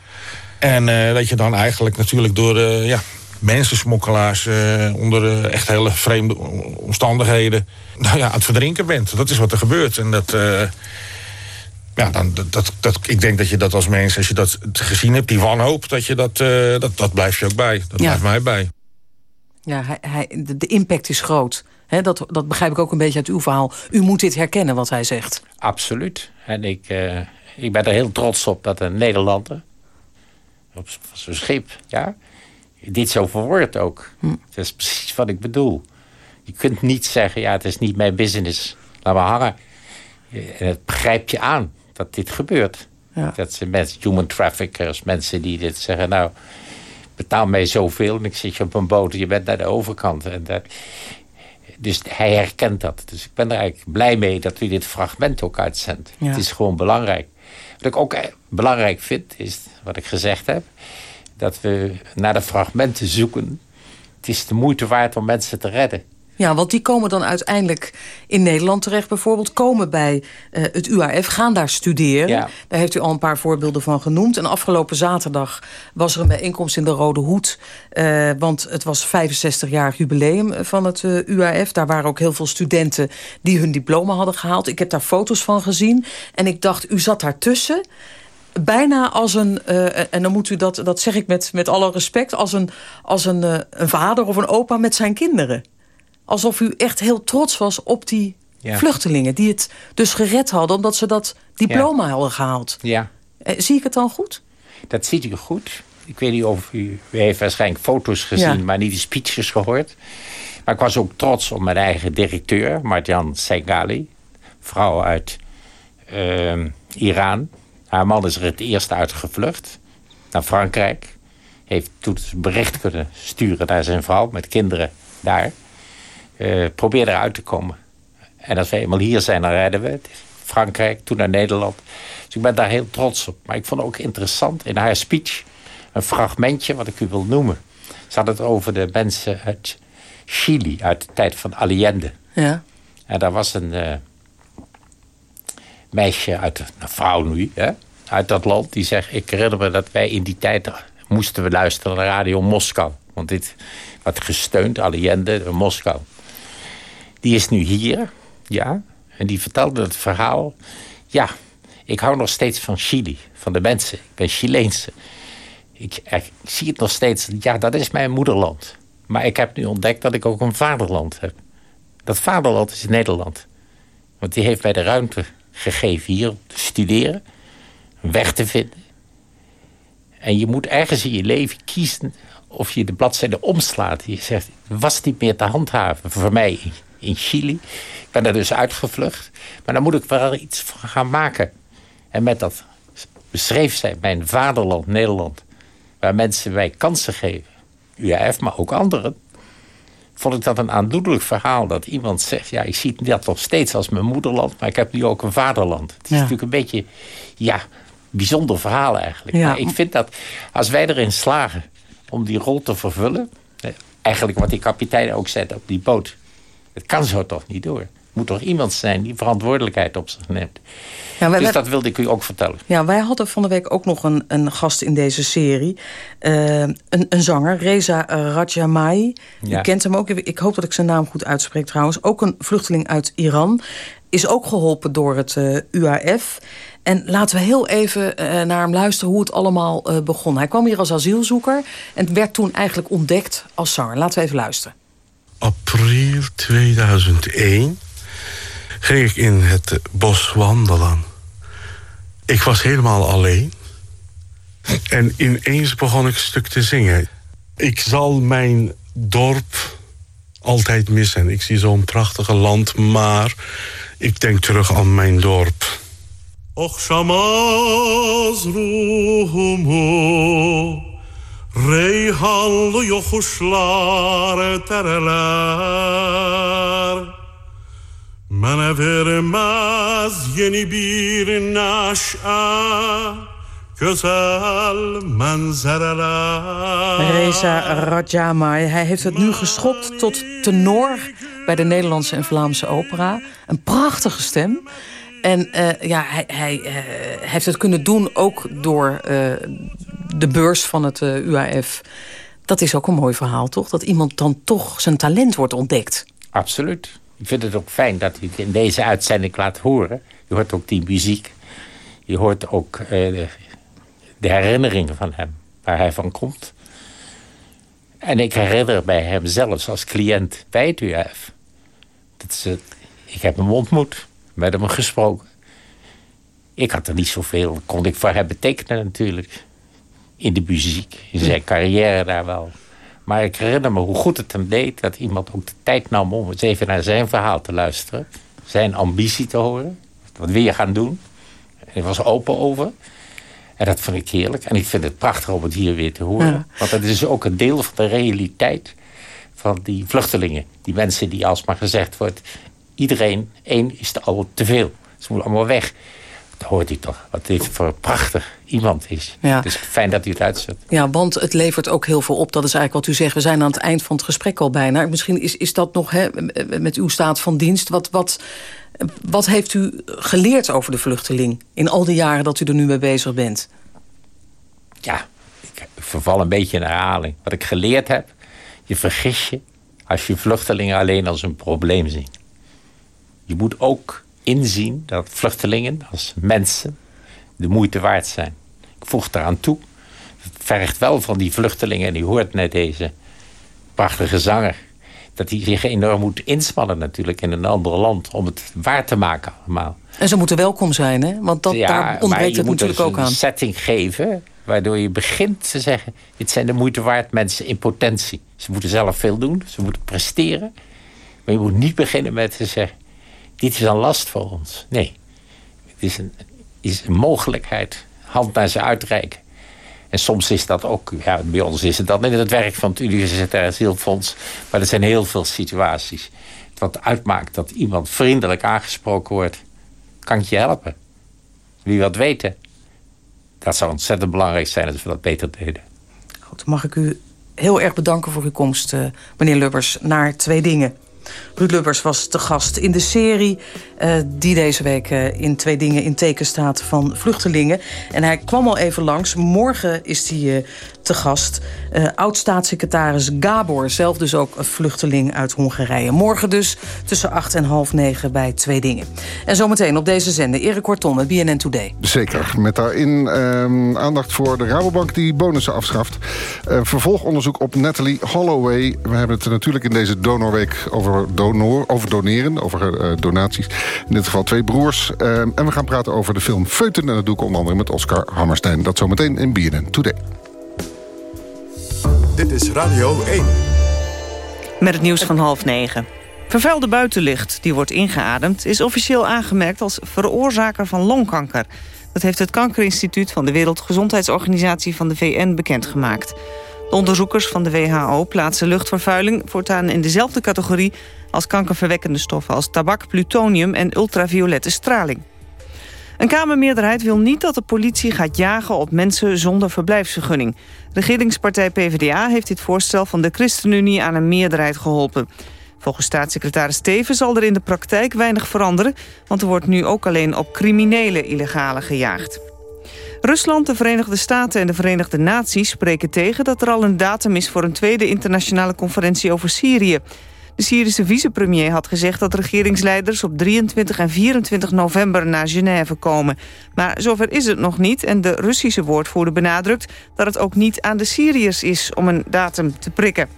En dat je dan eigenlijk natuurlijk door ja, mensensmokkelaars... eh, onder eh, echt hele vreemde omstandigheden... Nou ja, aan het verdrinken bent. Dat is wat er gebeurt. En dat... eh, ja, dan, dat, dat, dat, ik denk dat je dat als mens, als je dat gezien hebt, die wanhoop, dat je dat, eh, dat, dat blijft je ook bij. Dat Ja. blijft mij bij. Ja, hij, hij, de, de impact is groot. Hè, dat, dat begrijp ik ook een beetje uit uw verhaal. U moet dit herkennen, wat hij zegt. Absoluut. En ik, eh, ik ben er heel trots op dat een Nederlander... op z- zo'n schip, ja... dit zo verwoordt ook. Dat is precies wat ik bedoel. Je kunt niet zeggen, ja, het is niet mijn business. Laat maar hangen. En het begrijp je aan dat dit gebeurt. Ja. Dat zijn mensen, human traffickers, mensen die dit zeggen... nou, betaal mij zoveel en ik zit je op een boot... en je bent naar de overkant. En dat, dus hij herkent dat. Dus ik ben er eigenlijk blij mee dat u dit fragment ook uitzendt. Ja. Het is gewoon belangrijk. Wat ik ook eh, belangrijk vind, is wat ik gezegd heb... dat we naar de fragmenten zoeken. Het is de moeite waard om mensen te redden. Ja, want die komen dan uiteindelijk in Nederland terecht bijvoorbeeld... komen bij eh, het UAF, gaan daar studeren. Ja. Daar heeft u al een paar voorbeelden van genoemd. En afgelopen zaterdag was er een bijeenkomst in de Rode Hoed. eh, want het was 65-jarig jubileum van het eh, UAF. Daar waren ook heel veel studenten die hun diploma hadden gehaald. Ik heb daar foto's van gezien. En ik dacht, u zat daartussen bijna als een, eh, en dan moet u dat, dat zeg ik met, met alle respect... als een, als een, eh, een vader of een opa met zijn kinderen. Alsof u echt heel trots was op die Ja. vluchtelingen... die het dus gered hadden omdat ze dat diploma hadden gehaald. Ja, Eh, zie ik het dan goed? dat ziet u goed. Ik weet niet of u... U heeft waarschijnlijk foto's gezien, Ja. maar niet de speeches gehoord. Maar ik was ook trots op mijn eigen directeur, Marjan Sengali. Vrouw uit ehm, Iran. Haar man is er het eerst uitgevlucht naar Frankrijk. Heeft toen bericht kunnen sturen naar zijn vrouw met kinderen daar. Eh probeer eruit te komen. En als we eenmaal hier zijn, dan redden we het. Frankrijk, toen naar Nederland. Dus ik ben daar heel trots op. Maar ik vond ook interessant in haar speech... een fragmentje wat ik u wil noemen. Ze had het over de mensen uit Chili... uit de tijd van Allende. Ja. En daar was een eh, meisje uit, een vrouw nu, hè, uit dat land, die zegt: Ik herinner me dat wij in die tijd moesten we luisteren naar Radio Moskou. Want dit werd gesteund, Allende, Moskou. Die is nu hier, ja, en die vertelde het verhaal. Ja, Ik hou nog steeds van Chili, van de mensen. Ik ben Chileense. Ik, ik, zie het nog steeds, ja, dat is mijn moederland. Maar ik heb nu ontdekt dat ik ook een vaderland heb. Dat vaderland is Nederland. Want die heeft mij de ruimte gegeven hier om te studeren, weg te vinden. En je moet ergens in je leven kiezen of je de bladzijde omslaat. Je zegt, was niet meer te handhaven voor mij in Chili. Ik ben er dus uitgevlucht. Maar dan moet ik wel iets van gaan maken. En met dat beschreef zij mijn vaderland, Nederland. Waar mensen mij kansen geven. UAF, maar ook anderen. Vond ik dat een aandoenlijk verhaal. Dat iemand zegt, ja, ik zie dat nog steeds als mijn moederland. Maar ik heb nu ook een vaderland. Het is natuurlijk een beetje, ja, bijzonder verhaal eigenlijk. Maar ik vind dat als wij erin slagen om die rol te vervullen... Eigenlijk wat die kapitein ook zei op die boot. Het kan zo toch niet door. Er moet toch iemand zijn die verantwoordelijkheid op zich neemt. Ja, wij, dus dat wilde ik u ook vertellen. Ja, wij hadden van de week ook nog een, een gast in deze serie. Uh, een, een zanger, Reza Rajamai. Ja. U kent hem ook. Ik hoop dat ik zijn naam goed uitspreek trouwens. Ook een vluchteling uit Iran. Is ook geholpen door het uh, UAF. En laten we heel even uh, naar hem luisteren hoe het allemaal uh, begon. Hij kwam hier als asielzoeker en werd toen eigenlijk ontdekt als zanger. Laten we even luisteren. April 2001 ging ik in het bos wandelen. Ik was helemaal alleen. En ineens begon ik een stuk te zingen. Ik zal mijn dorp altijd missen. Ik zie zo'n prachtige land, maar ik denk terug aan mijn dorp. Och shamaz ruhumu Reyhanlı yokuşlar tereler Bana vermez yeni bir neşe Güzel manzaralar Reza Rajamai, hij heeft het nu geschopt tot tenor bij de Nederlandse en Vlaamse opera. Een prachtige stem. En uh, ja, hij, hij uh, heeft het kunnen doen ook door uh, de beurs van het UAF. Dat is ook een mooi verhaal, toch? Dat iemand dan toch zijn talent wordt ontdekt. Absoluut. Ik vind het ook fijn dat hij het in deze uitzending laat horen. Je hoort ook die muziek. Je hoort ook de, de herinneringen van hem, waar hij van komt. En ik herinner bij hem zelfs als cliënt bij het UAF. Dat is, ik heb hem ontmoet met hem gesproken. Ik had er niet zoveel, kon ik voor hem betekenen natuurlijk. In de muziek, in zijn carrière daar wel. Maar ik herinner me hoe goed het hem deed... dat iemand ook de tijd nam om eens even naar zijn verhaal te luisteren. Zijn ambitie te horen. Wat wil je gaan doen? Hij was open over. En dat vond ik heerlijk. En ik vind het prachtig om het hier weer te horen. Want het is ook een deel van de realiteit van die vluchtelingen. Die mensen die alsmaar gezegd wordt iedereen, één is al te veel. Ze moeten allemaal weg. Dat hoort u toch, wat dit voor prachtig iemand is. Ja. Het is fijn dat u het uitzet. Ja, want het levert ook heel veel op. Dat is eigenlijk wat u zegt. We zijn aan het eind van het gesprek al bijna. Misschien is, is dat nog hè, met uw staat van dienst. Wat, wat, wat heeft u geleerd over de vluchteling... in al die jaren dat u er nu mee bezig bent? Ja, ik verval een beetje in herhaling. Wat ik geleerd heb, je vergis je... als je vluchtelingen alleen als een probleem ziet. Je moet ook inzien dat vluchtelingen als mensen de moeite waard zijn. Ik voeg eraan toe. Het vergt wel van die vluchtelingen, en u hoort net deze prachtige zanger... dat hij zich enorm moet inspannen natuurlijk in een ander land... om het waar te maken allemaal. En ze moeten welkom zijn, hè? Want dat, daar ontbreekt het natuurlijk dus ook aan. een setting geven waardoor je begint te zeggen... dit zijn de moeite waard mensen in potentie. Ze moeten zelf veel doen, ze moeten presteren. Maar je moet niet beginnen met te zeggen dit is een last voor ons. Nee, het is een, is een mogelijkheid. Hand naar ze uitreiken. En soms is dat ook, ja, bij ons is het dan in het werk van het Universitair Asielfonds. Maar er zijn heel veel situaties. Wat uitmaakt dat iemand vriendelijk aangesproken wordt. Kan ik je helpen? Wie wat weten? Dat zou ontzettend belangrijk zijn als we dat beter deden. Goed, mag ik u heel erg bedanken voor uw komst, uh, meneer Lubbers, naar Twee Dingen. Ruud Lubbers was te gast in de serie... Uh, die deze week uh, in twee dingen in teken staat van vluchtelingen. En hij kwam al even langs. Morgen is hij uh, te gast. Oud-staatssecretaris Gabor, zelf dus ook een vluchteling uit Hongarije. Morgen dus tussen acht en half negen bij Twee Dingen. En zometeen op deze zender Erik Kortom met BNN Today. Zeker, met daarin uh, aandacht voor de Rabobank die bonussen afschaft. Vervolgonderzoek op Natalie Holloway. We hebben het natuurlijk in deze donorweek over, donor, over doneren, over uh, donaties. In dit geval twee broers. en we gaan praten over de film Feuten. En dat doe ik onder andere met Oscar Hammerstein. Dat zometeen in BNN Today. Dit is Radio 1. Met het nieuws van half negen. Vervuilde buitenlicht die wordt ingeademd... is officieel aangemerkt als veroorzaker van longkanker. Dat heeft het Kankerinstituut van de Wereldgezondheidsorganisatie van de VN bekendgemaakt. De onderzoekers van de WHO plaatsen luchtvervuiling voortaan in dezelfde categorie als kankerverwekkende stoffen als tabak, plutonium en ultraviolette straling. Een Kamermeerderheid wil niet dat de politie gaat jagen op mensen zonder verblijfsvergunning. Regeringspartij PvdA heeft dit voorstel van de ChristenUnie aan een meerderheid geholpen. Volgens staatssecretaris Steven zal er in de praktijk weinig veranderen... want er wordt nu ook alleen op criminele illegale gejaagd. Rusland, de Verenigde Staten en de Verenigde Naties spreken tegen... dat er al een datum is voor een tweede internationale conferentie over Syrië. De Syrische vicepremier had gezegd dat regeringsleiders op 23 en 24 november naar Genève komen. Maar zover is het nog niet en de Russische woordvoerder benadrukt dat het ook niet aan de Syriërs is om een datum te prikken.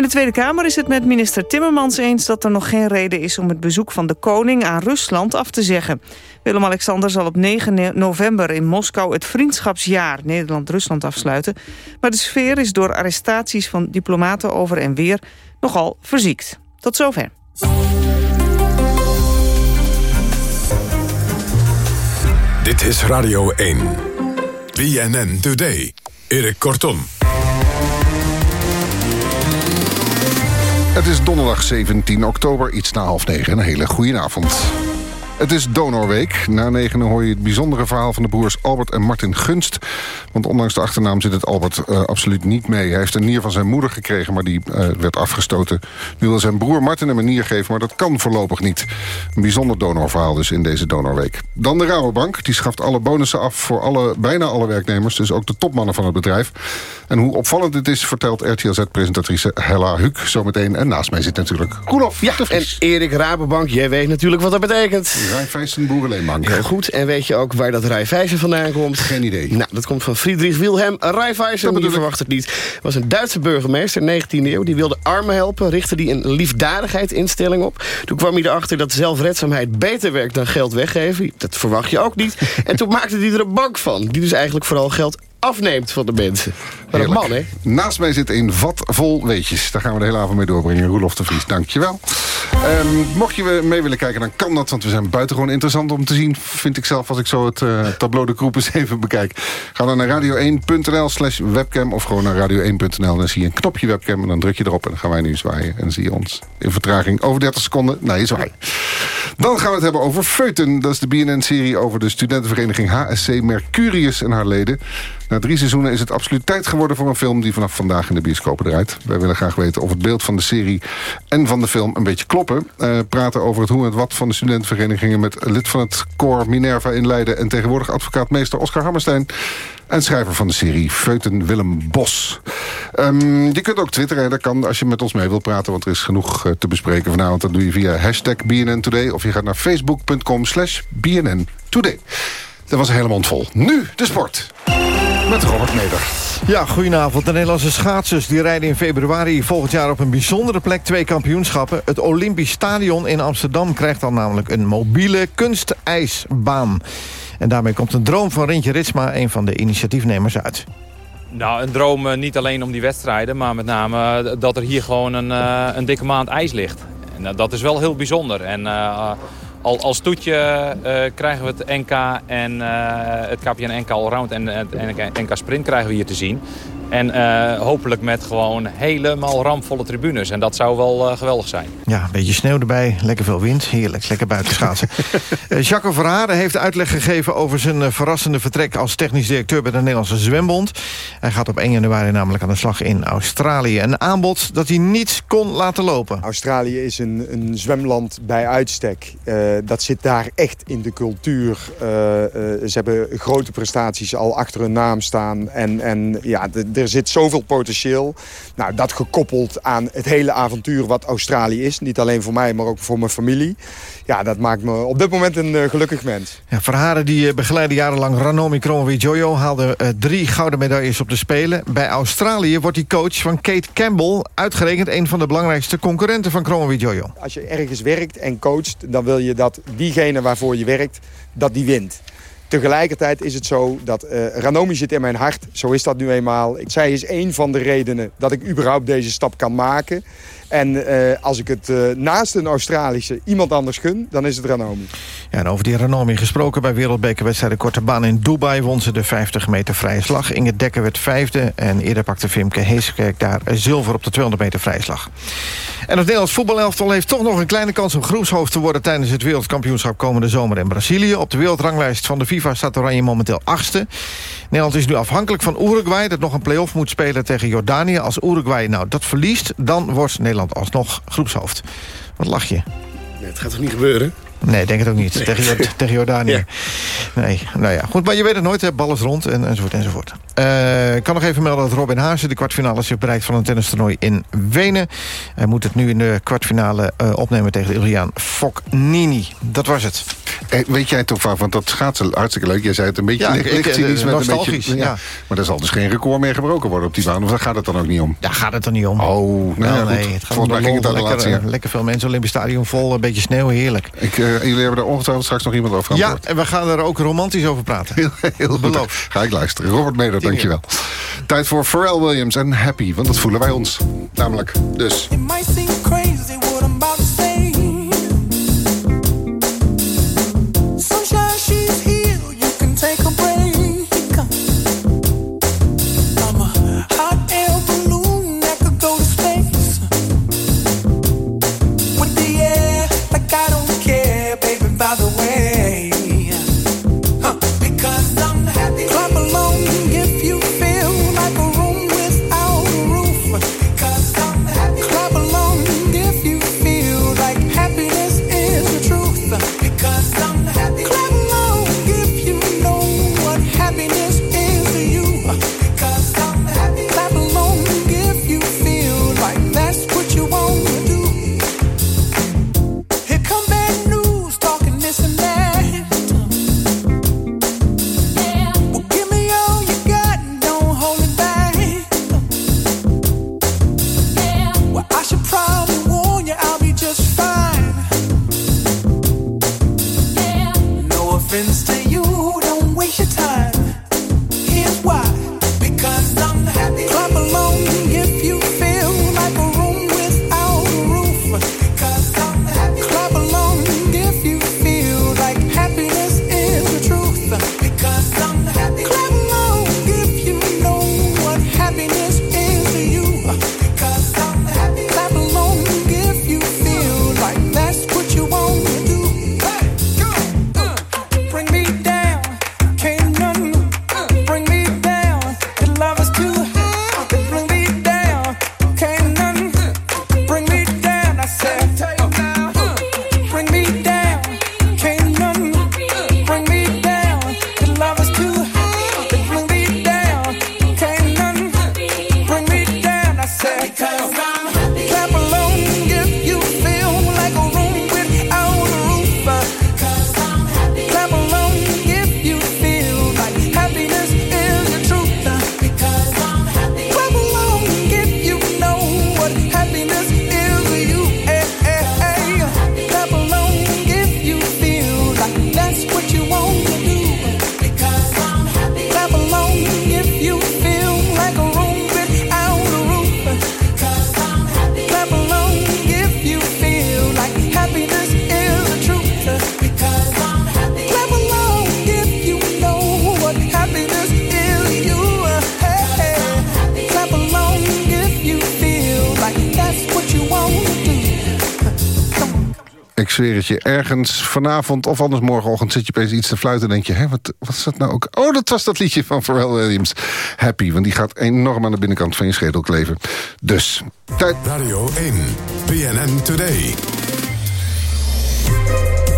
In de Tweede Kamer is het met minister Timmermans eens dat er nog geen reden is om het bezoek van de koning aan Rusland af te zeggen. Willem-Alexander zal op 9 november in Moskou het vriendschapsjaar Nederland-Rusland afsluiten. Maar de sfeer is door arrestaties van diplomaten over en weer nogal verziekt. Tot zover. Dit is Radio 1. BNN Today. Erik Kortom. Het is donderdag 17 oktober, iets na half negen. Een hele goede avond. Het is Donorweek. Na negenen hoor je het bijzondere verhaal van de broers Albert en Martin Gunst. Want ondanks de achternaam zit het Albert uh, absoluut niet mee. Hij heeft een nier van zijn moeder gekregen, maar die uh, werd afgestoten. Nu wil zijn broer Martin hem een nier geven, maar dat kan voorlopig niet. Een bijzonder donorverhaal dus in deze Donorweek. Dan de Rabobank. Die schaft alle bonussen af voor alle, bijna alle werknemers. Dus ook de topmannen van het bedrijf. En hoe opvallend het is, vertelt RTLZ-presentatrice Hella Huuk zometeen. En naast mij zit natuurlijk Roelof. Ja, en Erik Rabobank, jij weet natuurlijk wat dat betekent. Raiffeisen Boerenleenbank. Heel goed. En weet je ook waar dat Raiffeisen vandaan komt? Geen idee. Nou, dat komt van Friedrich Wilhelm Raiffeisen. Je verwacht het niet. was een Duitse burgemeester, 19e eeuw. Die wilde armen helpen, richtte die een liefdadigheidsinstelling op. Toen kwam hij erachter dat zelfredzaamheid beter werkt dan geld weggeven. Dat verwacht je ook niet. en toen maakte hij er een bank van. Die dus eigenlijk vooral geld afneemt van de mensen. Wat een man, hè? Naast mij zit een vat vol weetjes. Daar gaan we de hele avond mee doorbrengen. Roelof de Vries, dankjewel. Um, mocht je mee willen kijken, dan kan dat. Want we zijn buitengewoon interessant om te zien. Vind ik zelf, als ik zo het uh, tableau de groep eens even bekijk. Ga dan naar radio1.nl slash webcam. Of gewoon naar radio1.nl. Dan zie je een knopje webcam. En dan druk je erop. En dan gaan wij nu zwaaien. En zie je ons in vertraging over 30 seconden. Nee, zwaai. Dan gaan we het hebben over Feuten. Dat is de BNN-serie over de studentenvereniging HSC Mercurius en haar leden. Na drie seizoenen is het absoluut tijd geworden voor een film... die vanaf vandaag in de bioscopen draait. Wij willen graag weten of het beeld van de serie en van de film een beetje kloppen. Uh, praten over het hoe en het wat van de studentenverenigingen... met lid van het koor Minerva in Leiden... en tegenwoordig advocaatmeester Oscar Hammerstein... En schrijver van de serie, Feuten Willem Bos. Um, je kunt ook twitteren, dat kan als je met ons mee wilt praten... want er is genoeg uh, te bespreken vanavond. Dat doe je via hashtag BNN Today... of je gaat naar facebook.com slash BNN Today. Dat was helemaal vol. Nu de sport met Robert Neder. Ja, goedenavond. De Nederlandse schaatsers die rijden in februari volgend jaar op een bijzondere plek twee kampioenschappen. Het Olympisch Stadion in Amsterdam krijgt dan namelijk een mobiele kunstijsbaan. En daarmee komt een droom van Rintje Ritsma, een van de initiatiefnemers, uit. Nou, een droom uh, niet alleen om die wedstrijden, maar met name uh, dat er hier gewoon een, uh, een dikke maand ijs ligt. En dat is wel heel bijzonder. En al, als toetje uh, krijgen we het NK en uh, het KPN NK Allround en het NK Sprint krijgen we hier te zien. En eh, hopelijk met gewoon helemaal ramvolle tribunes. En dat zou wel geweldig zijn. Ja, een beetje sneeuw erbij, lekker veel wind. Heerlijk, lekker buiten schaatsen. uh, Jacques Verharen heeft uitleg gegeven over zijn verrassende vertrek... als technisch directeur bij de Nederlandse Zwembond. Hij gaat op 1 januari namelijk aan de slag in Australië. Een aanbod dat hij niet kon laten lopen. Australië is een, een zwemland bij uitstek. dat zit daar echt in de cultuur. ze hebben grote prestaties al achter hun naam staan. En, en ja, er zit zoveel potentieel. Nou, dat gekoppeld aan het hele avontuur wat Australië is. Niet alleen voor mij, maar ook voor mijn familie. Ja, dat maakt me op dit moment een uh, gelukkig mens. Ja, Verharen die uh, begeleidde jarenlang Ranomi Kromowidjojo... haalde uh, drie gouden medailles op de Spelen. Bij Australië wordt hij coach van Kate Campbell... uitgerekend een van de belangrijkste concurrenten van Kromowidjojo. Als je ergens werkt en coacht... dan wil je dat diegene waarvoor je werkt, dat die wint. Tegelijkertijd is het zo dat uh, Ranomi zit in mijn hart. Zo is dat nu eenmaal. Zij is een van de redenen dat ik überhaupt deze stap kan maken. En uh, als ik het uh, naast een Australische iemand anders gun, dan is het Ranomi. Ja, en over die Ranomi gesproken bij wereldbekerwedstrijden Korte Baan in Dubai... won ze de 50 meter vrije slag. Inge Dekker werd vijfde en eerder pakte Vimke Heeskerk daar zilver op de 200 meter vrije slag. En het Nederlands voetbalelftal heeft toch nog een kleine kans om groepshoofd te worden... tijdens het wereldkampioenschap komende zomer in Brazilië. Op de wereldranglijst van de FIFA staat Oranje momenteel achtste. Nederland is nu afhankelijk van Uruguay... dat nog een play-off moet spelen tegen Jordanië. Als Uruguay nou dat verliest, dan wordt Nederland alsnog groepshoofd. Wat lach je? Nee, het gaat toch niet gebeuren? Nee, denk het ook niet. Tegen, tegen Jordanië. Nee, nou ja. Goed, maar je weet het nooit, hè. Bal is rond en, enzovoort enzovoort. Uh, ik kan nog even melden dat Robin Haase de kwartfinale heeft bereikt van een tennistoernooi in Wenen. Hij moet het nu in de kwartfinale uh, opnemen tegen de Fognini. Dat was het. Hey, weet jij toch van, want dat schaatsen hartstikke leuk. Jij zei het een beetje ja, licht, met een beetje, ja. Maar er zal dus geen record meer gebroken worden op die baan. Of daar gaat het dan ook niet om? Daar gaat het er niet om. Oh, nou, ja, nee. Het gaat Volgens mij ging het lekker, laatste jaar. Lekker veel mensen. Olympisch Stadion vol, een beetje sneeuw, heerlijk. Ik, uh, jullie hebben er ongetwijfeld straks nog iemand over aan Ja, en we gaan er ook romantisch over praten. Heel, heel Beloof. Ga ik luisteren. Robert Meder, dankjewel. Tijd voor Pharrell Williams en Happy, want dat voelen wij ons. Namelijk dus. Ik ergens vanavond of anders morgenochtend... zit je opeens iets te fluiten en denk je... Hé, wat, wat is dat nou ook? Oh, dat was dat liedje van Pharrell Williams. Happy, want die gaat enorm aan de binnenkant van je schedel kleven. Dus, tijd... Radio 1, BNN Today.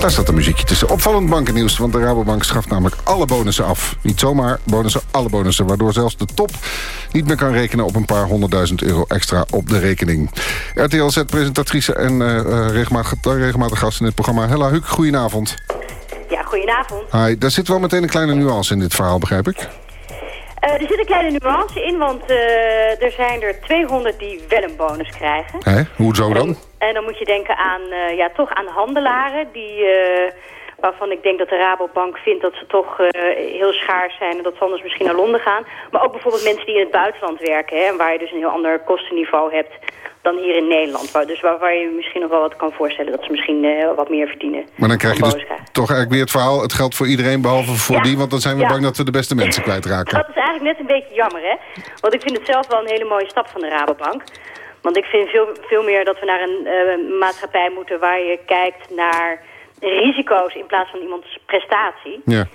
Daar staat een muziekje tussen. Opvallend bankennieuws, want de Rabobank schaft namelijk alle bonussen af. Niet zomaar bonussen, alle bonussen. Waardoor zelfs de top niet meer kan rekenen op een paar honderdduizend euro extra op de rekening. RTL Z-presentatrice en uh, regelmatig, regelmatig gast in dit programma. Hella Huuk, goedenavond. Ja, goedenavond. Hi, daar zit wel meteen een kleine nuance in dit verhaal, begrijp ik. Uh, er zit een kleine nuance in, want uh, er zijn er 200 die wel een bonus krijgen. Hè? Hoezo dan? En, en dan moet je denken aan, uh, ja, toch aan handelaren die, waarvan ik denk dat de Rabobank vindt dat ze toch heel schaars zijn en dat ze anders misschien naar Londen gaan. Maar ook bijvoorbeeld mensen die in het buitenland werken, hè, en waar je dus een heel ander kostenniveau hebt dan hier in Nederland. Waar, dus waar, waar je misschien nog wel wat kan voorstellen dat ze misschien uh, wat meer verdienen. Maar dan krijg je dus toch eigenlijk weer het verhaal... het geldt voor iedereen behalve voor ja. die... want dan zijn we ja. bang dat we de beste mensen kwijtraken. Dat is eigenlijk net een beetje jammer, hè? Want ik vind het zelf wel een hele mooie stap van de Rabobank. Want ik vind veel, veel meer dat we naar een uh, maatschappij moeten... waar je kijkt naar risico's in plaats van iemands prestatie. Ja.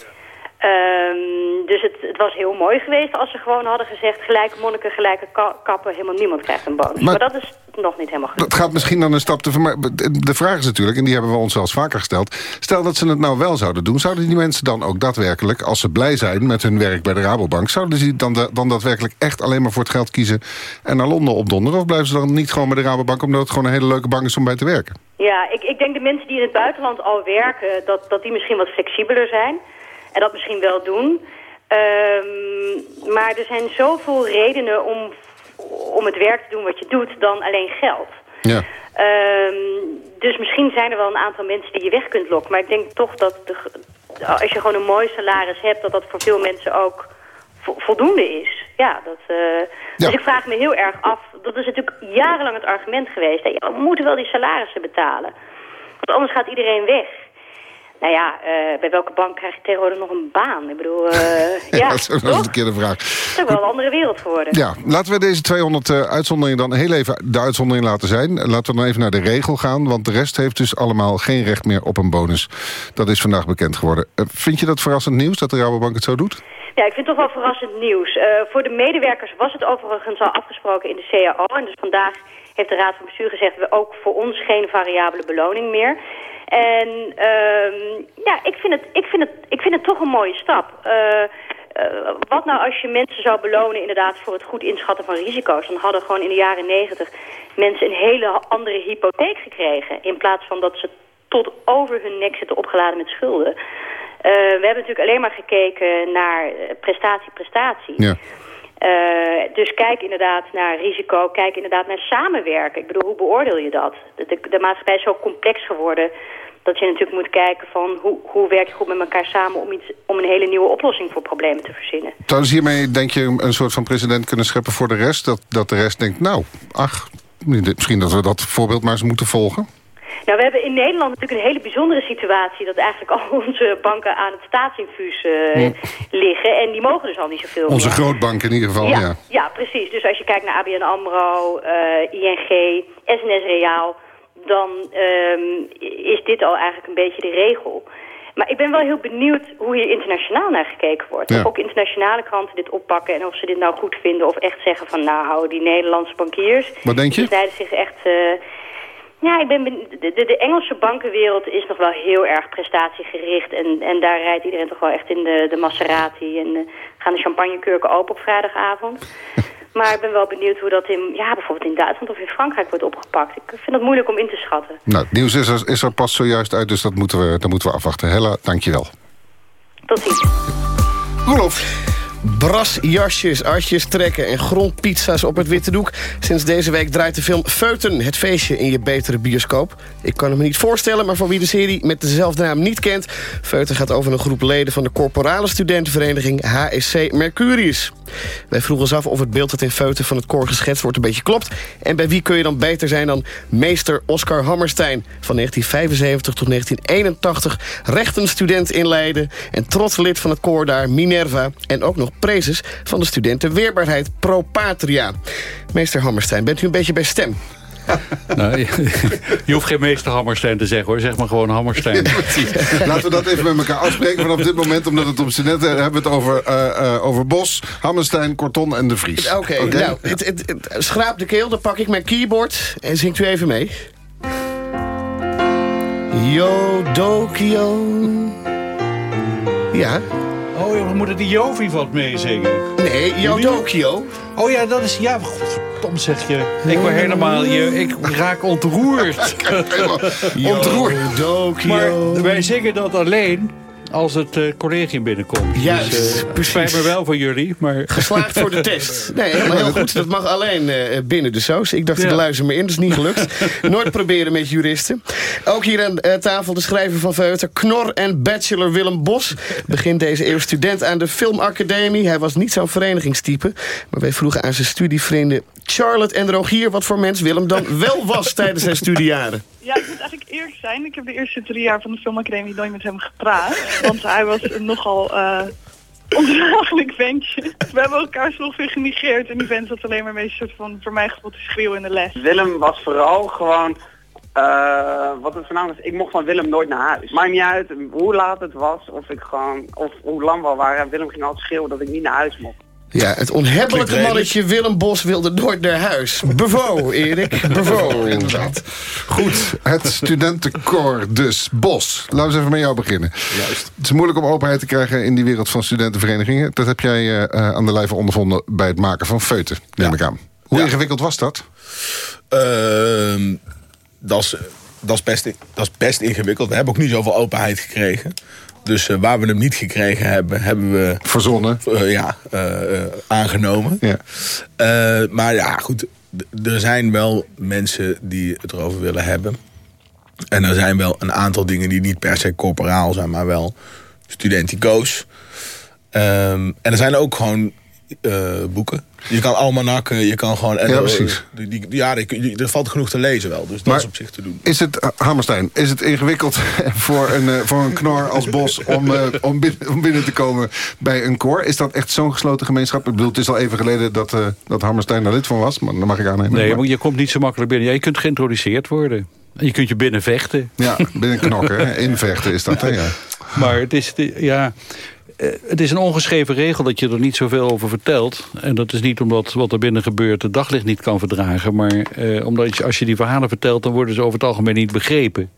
Um, dus het, het, was heel mooi geweest als ze gewoon hadden gezegd... gelijke monniken, gelijke ka kappen, helemaal niemand krijgt een bonus. Maar, maar, dat is nog niet helemaal gelukt. Dat gaat misschien dan een stap te ver... Maar de vraag is natuurlijk, en die hebben we ons eens vaker gesteld... stel dat ze het nou wel zouden doen... zouden die mensen dan ook daadwerkelijk, als ze blij zijn met hun werk bij de Rabobank... zouden ze dan, de, dan daadwerkelijk echt alleen maar voor het geld kiezen... en naar Londen opdonderen? Of blijven ze dan niet gewoon bij de Rabobank... omdat het gewoon een hele leuke bank is om bij te werken? Ja, ik, ik denk de mensen die in het buitenland al werken... dat, dat die misschien wat flexibeler zijn... En dat misschien wel doen. Um, maar er zijn zoveel redenen om, om het werk te doen wat je doet dan alleen geld. Ja. Um, dus misschien zijn er wel een aantal mensen die je weg kunt lokken. Maar ik denk toch dat de, als je gewoon een mooi salaris hebt... dat dat voor veel mensen ook vo voldoende is. Ja, dat, uh, ja. Dus ik vraag me heel erg af... dat is natuurlijk jarenlang het argument geweest... Hè, ja, we moeten wel die salarissen betalen. Want anders gaat iedereen weg. Nou ja, uh, bij welke bank krijg je tegenwoordig nog een baan? Ik bedoel, uh, ja, ja, dat is een keer de vraag. Het is ook wel een andere wereld geworden. Ja, laten we deze 200 uh, uitzonderingen dan heel even de uitzondering laten zijn. Laten we dan even naar de regel gaan, want de rest heeft dus allemaal geen recht meer op een bonus. Dat is vandaag bekend geworden. Vind je dat verrassend nieuws, dat de Rabobank het zo doet? Ja, ik vind het toch wel verrassend nieuws. Voor de medewerkers was het overigens al afgesproken in de CAO. En dus vandaag heeft de Raad van Bestuur gezegd... we ook voor ons geen variabele beloning meer. En um, ja, ik vind, het, ik, vind het, ik vind het toch een mooie stap. Uh, uh, wat nou als je mensen zou belonen inderdaad voor het goed inschatten van risico's? Dan hadden gewoon in de jaren negentig mensen een hele andere hypotheek gekregen. In plaats van dat ze tot over hun nek zitten opgeladen met schulden. Uh, we hebben natuurlijk alleen maar gekeken naar prestatie, prestatie. Ja. Uh, dus kijk inderdaad naar risico, kijk inderdaad naar samenwerken. Ik bedoel, hoe beoordeel je dat? De, maatschappij is zo complex geworden dat je natuurlijk moet kijken van hoe, hoe werk je goed met elkaar samen om, iets, om een hele nieuwe oplossing voor problemen te verzinnen. Ze hiermee, denk je, een soort van president kunnen scheppen voor de rest? Dat, dat de rest denkt, nou, ach, misschien dat we dat voorbeeld maar eens moeten volgen? Nou, we hebben in Nederland natuurlijk een hele bijzondere situatie... dat eigenlijk al onze banken aan het staatsinfuus uh, hm. liggen. En die mogen dus al niet zoveel Onze meer. grootbanken in ieder geval, ja, ja. Ja, precies. Dus als je kijkt naar ABN AMRO, uh, ING, SNS Reaal... dan um, is dit al eigenlijk een beetje de regel. Maar ik ben wel heel benieuwd hoe hier internationaal naar gekeken wordt. Ja. Of ook internationale kranten dit oppakken... en of ze dit nou goed vinden of echt zeggen van... nou, houden die Nederlandse bankiers... Wat denk je? Die snijden zich echt... Uh, ja, ik ben de, de, Engelse bankenwereld is nog wel heel erg prestatiegericht. En, en daar rijdt iedereen toch wel echt in de, de Maserati. En uh, gaan de champagnekurken open op vrijdagavond. maar ik ben wel benieuwd hoe dat in, ja, bijvoorbeeld in Duitsland of in Frankrijk wordt opgepakt. Ik vind het moeilijk om in te schatten. Nou, het nieuws is er, is er pas zojuist uit, dus dat moeten we, dat moeten we afwachten. Hella, dankjewel. Tot ziens. Roelof. Brasjasjes, asjes trekken en grondpizza's op het witte doek. Sinds deze week draait de film Feuten, het feestje in je betere bioscoop. Ik kan me niet voorstellen, maar voor wie de serie met dezelfde naam niet kent... Feuten gaat over een groep leden van de corporale studentenvereniging HSC Mercurius. Wij vroegen ons af of het beeld dat in Feuten van het koor geschetst wordt een beetje klopt. En bij wie kun je dan beter zijn dan meester Oscar Hammerstein... van 1975 tot 1981, rechtenstudent in Leiden... en trots lid van het koor daar Minerva en ook nog prezes van de studenten Weerbaarheid Pro Patria. Meester Hammerstein, bent u een beetje bij stem? nou, je, je, hoeft geen meester Hammerstein te zeggen hoor. Zeg maar gewoon Hammerstein. Laten we dat even met elkaar afspreken vanaf dit moment. Omdat het op studenten hebben we het over, uh, over Bos, Hammerstein, Korton en de Vries. Oké, okay, okay? nou, het, het, het, schraap de keel. Dan pak ik mijn keyboard en zingt u even mee. Yo, Dokio. Ja. Oh, we moeten die Jovi wat meezingen. Nee, Yo, Dokio. Oh ja, dat is... Ja, godverdomme zeg je. Ik word helemaal... Je, ik raak ontroerd. ontroerd. Maar wij zingen dat alleen als het uh, collegium binnenkomt. Juist, dus, uh, precies. Spijt me wel voor jullie, maar... Geslaagd voor de test. Nee, helemaal heel goed. Dat mag alleen uh, binnen de saus. Ik dacht, ja. ik luister me in, dat is niet gelukt. Nooit proberen met juristen. Ook hier aan tafel de schrijver van Veuter, Knor en bachelor Willem Bos. Begint deze eeuw student aan de Filmacademie. Hij was niet zo'n verenigingstype. Maar wij vroegen aan zijn studievrienden Charlotte en Rogier... wat voor mens Willem dan wel was tijdens zijn studiejaren. Ja, ik moet eigenlijk eerlijk zijn. Ik heb de eerste drie jaar van de filmacademie nooit met hem gepraat. Want hij was een nogal uh, ondraaglijk ventje. We hebben elkaar zo ongeveer genegeerd. En die vent zat alleen maar een beetje van, voor mij gevoel te schreeuwen in de les. Willem was vooral gewoon... Uh, wat het voornamelijk is, ik mocht van Willem nooit naar huis. Maakt niet uit hoe laat het was, of ik gewoon, of hoe lang we waren. Willem ging altijd schreeuwen dat ik niet naar huis mocht. Ja, het onhebbelijke mannetje Willem Bos wilde nooit naar huis. Bevo, Erik. Bevo. Inderdaad. Goed, het studentenkoor dus. Bos, laten we eens even met jou beginnen. Juist. Het is moeilijk om openheid te krijgen in die wereld van studentenverenigingen. Dat heb jij uh, aan de lijve ondervonden bij het maken van feuten, neem ja. ik aan. Hoe ja. ingewikkeld was dat? Uh, dat, is, best, dat is best ingewikkeld. We hebben ook niet zoveel openheid gekregen. Dus uh, waar we hem niet gekregen hebben, hebben we... Verzonnen. Uh, ja, aangenomen. Ja. maar ja, goed. Er zijn wel mensen die het erover willen hebben. En er zijn wel een aantal dingen die niet per se corporaal zijn, maar wel studentico's. Um, en er zijn ook gewoon boeken. Je kan almanakken, je kan gewoon... Ja, precies. Die, die, ja, die, er valt genoeg te lezen wel, dus dat maar is op zich te doen. Is het, Hammerstein, is het ingewikkeld voor een, uh, voor een knor als Bos... om, uh, om, binnen, om binnen te komen bij een koor? Is dat echt zo'n gesloten gemeenschap? Ik bedoel, het is al even geleden dat, uh, dat Hammerstein daar lid van was, maar dan mag ik aannemen. Nee, maar je komt niet zo makkelijk binnen. Ja, je kunt geïntroduceerd worden. Je kunt je binnen vechten. Ja, binnen knokken, invechten is dat, hè? Ja. Maar het is, ja het is een ongeschreven regel dat je er niet zoveel over vertelt. En dat is niet omdat wat er binnen gebeurt het daglicht niet kan verdragen. Maar eh, omdat je, als je die verhalen vertelt, dan worden ze over het algemeen niet begrepen.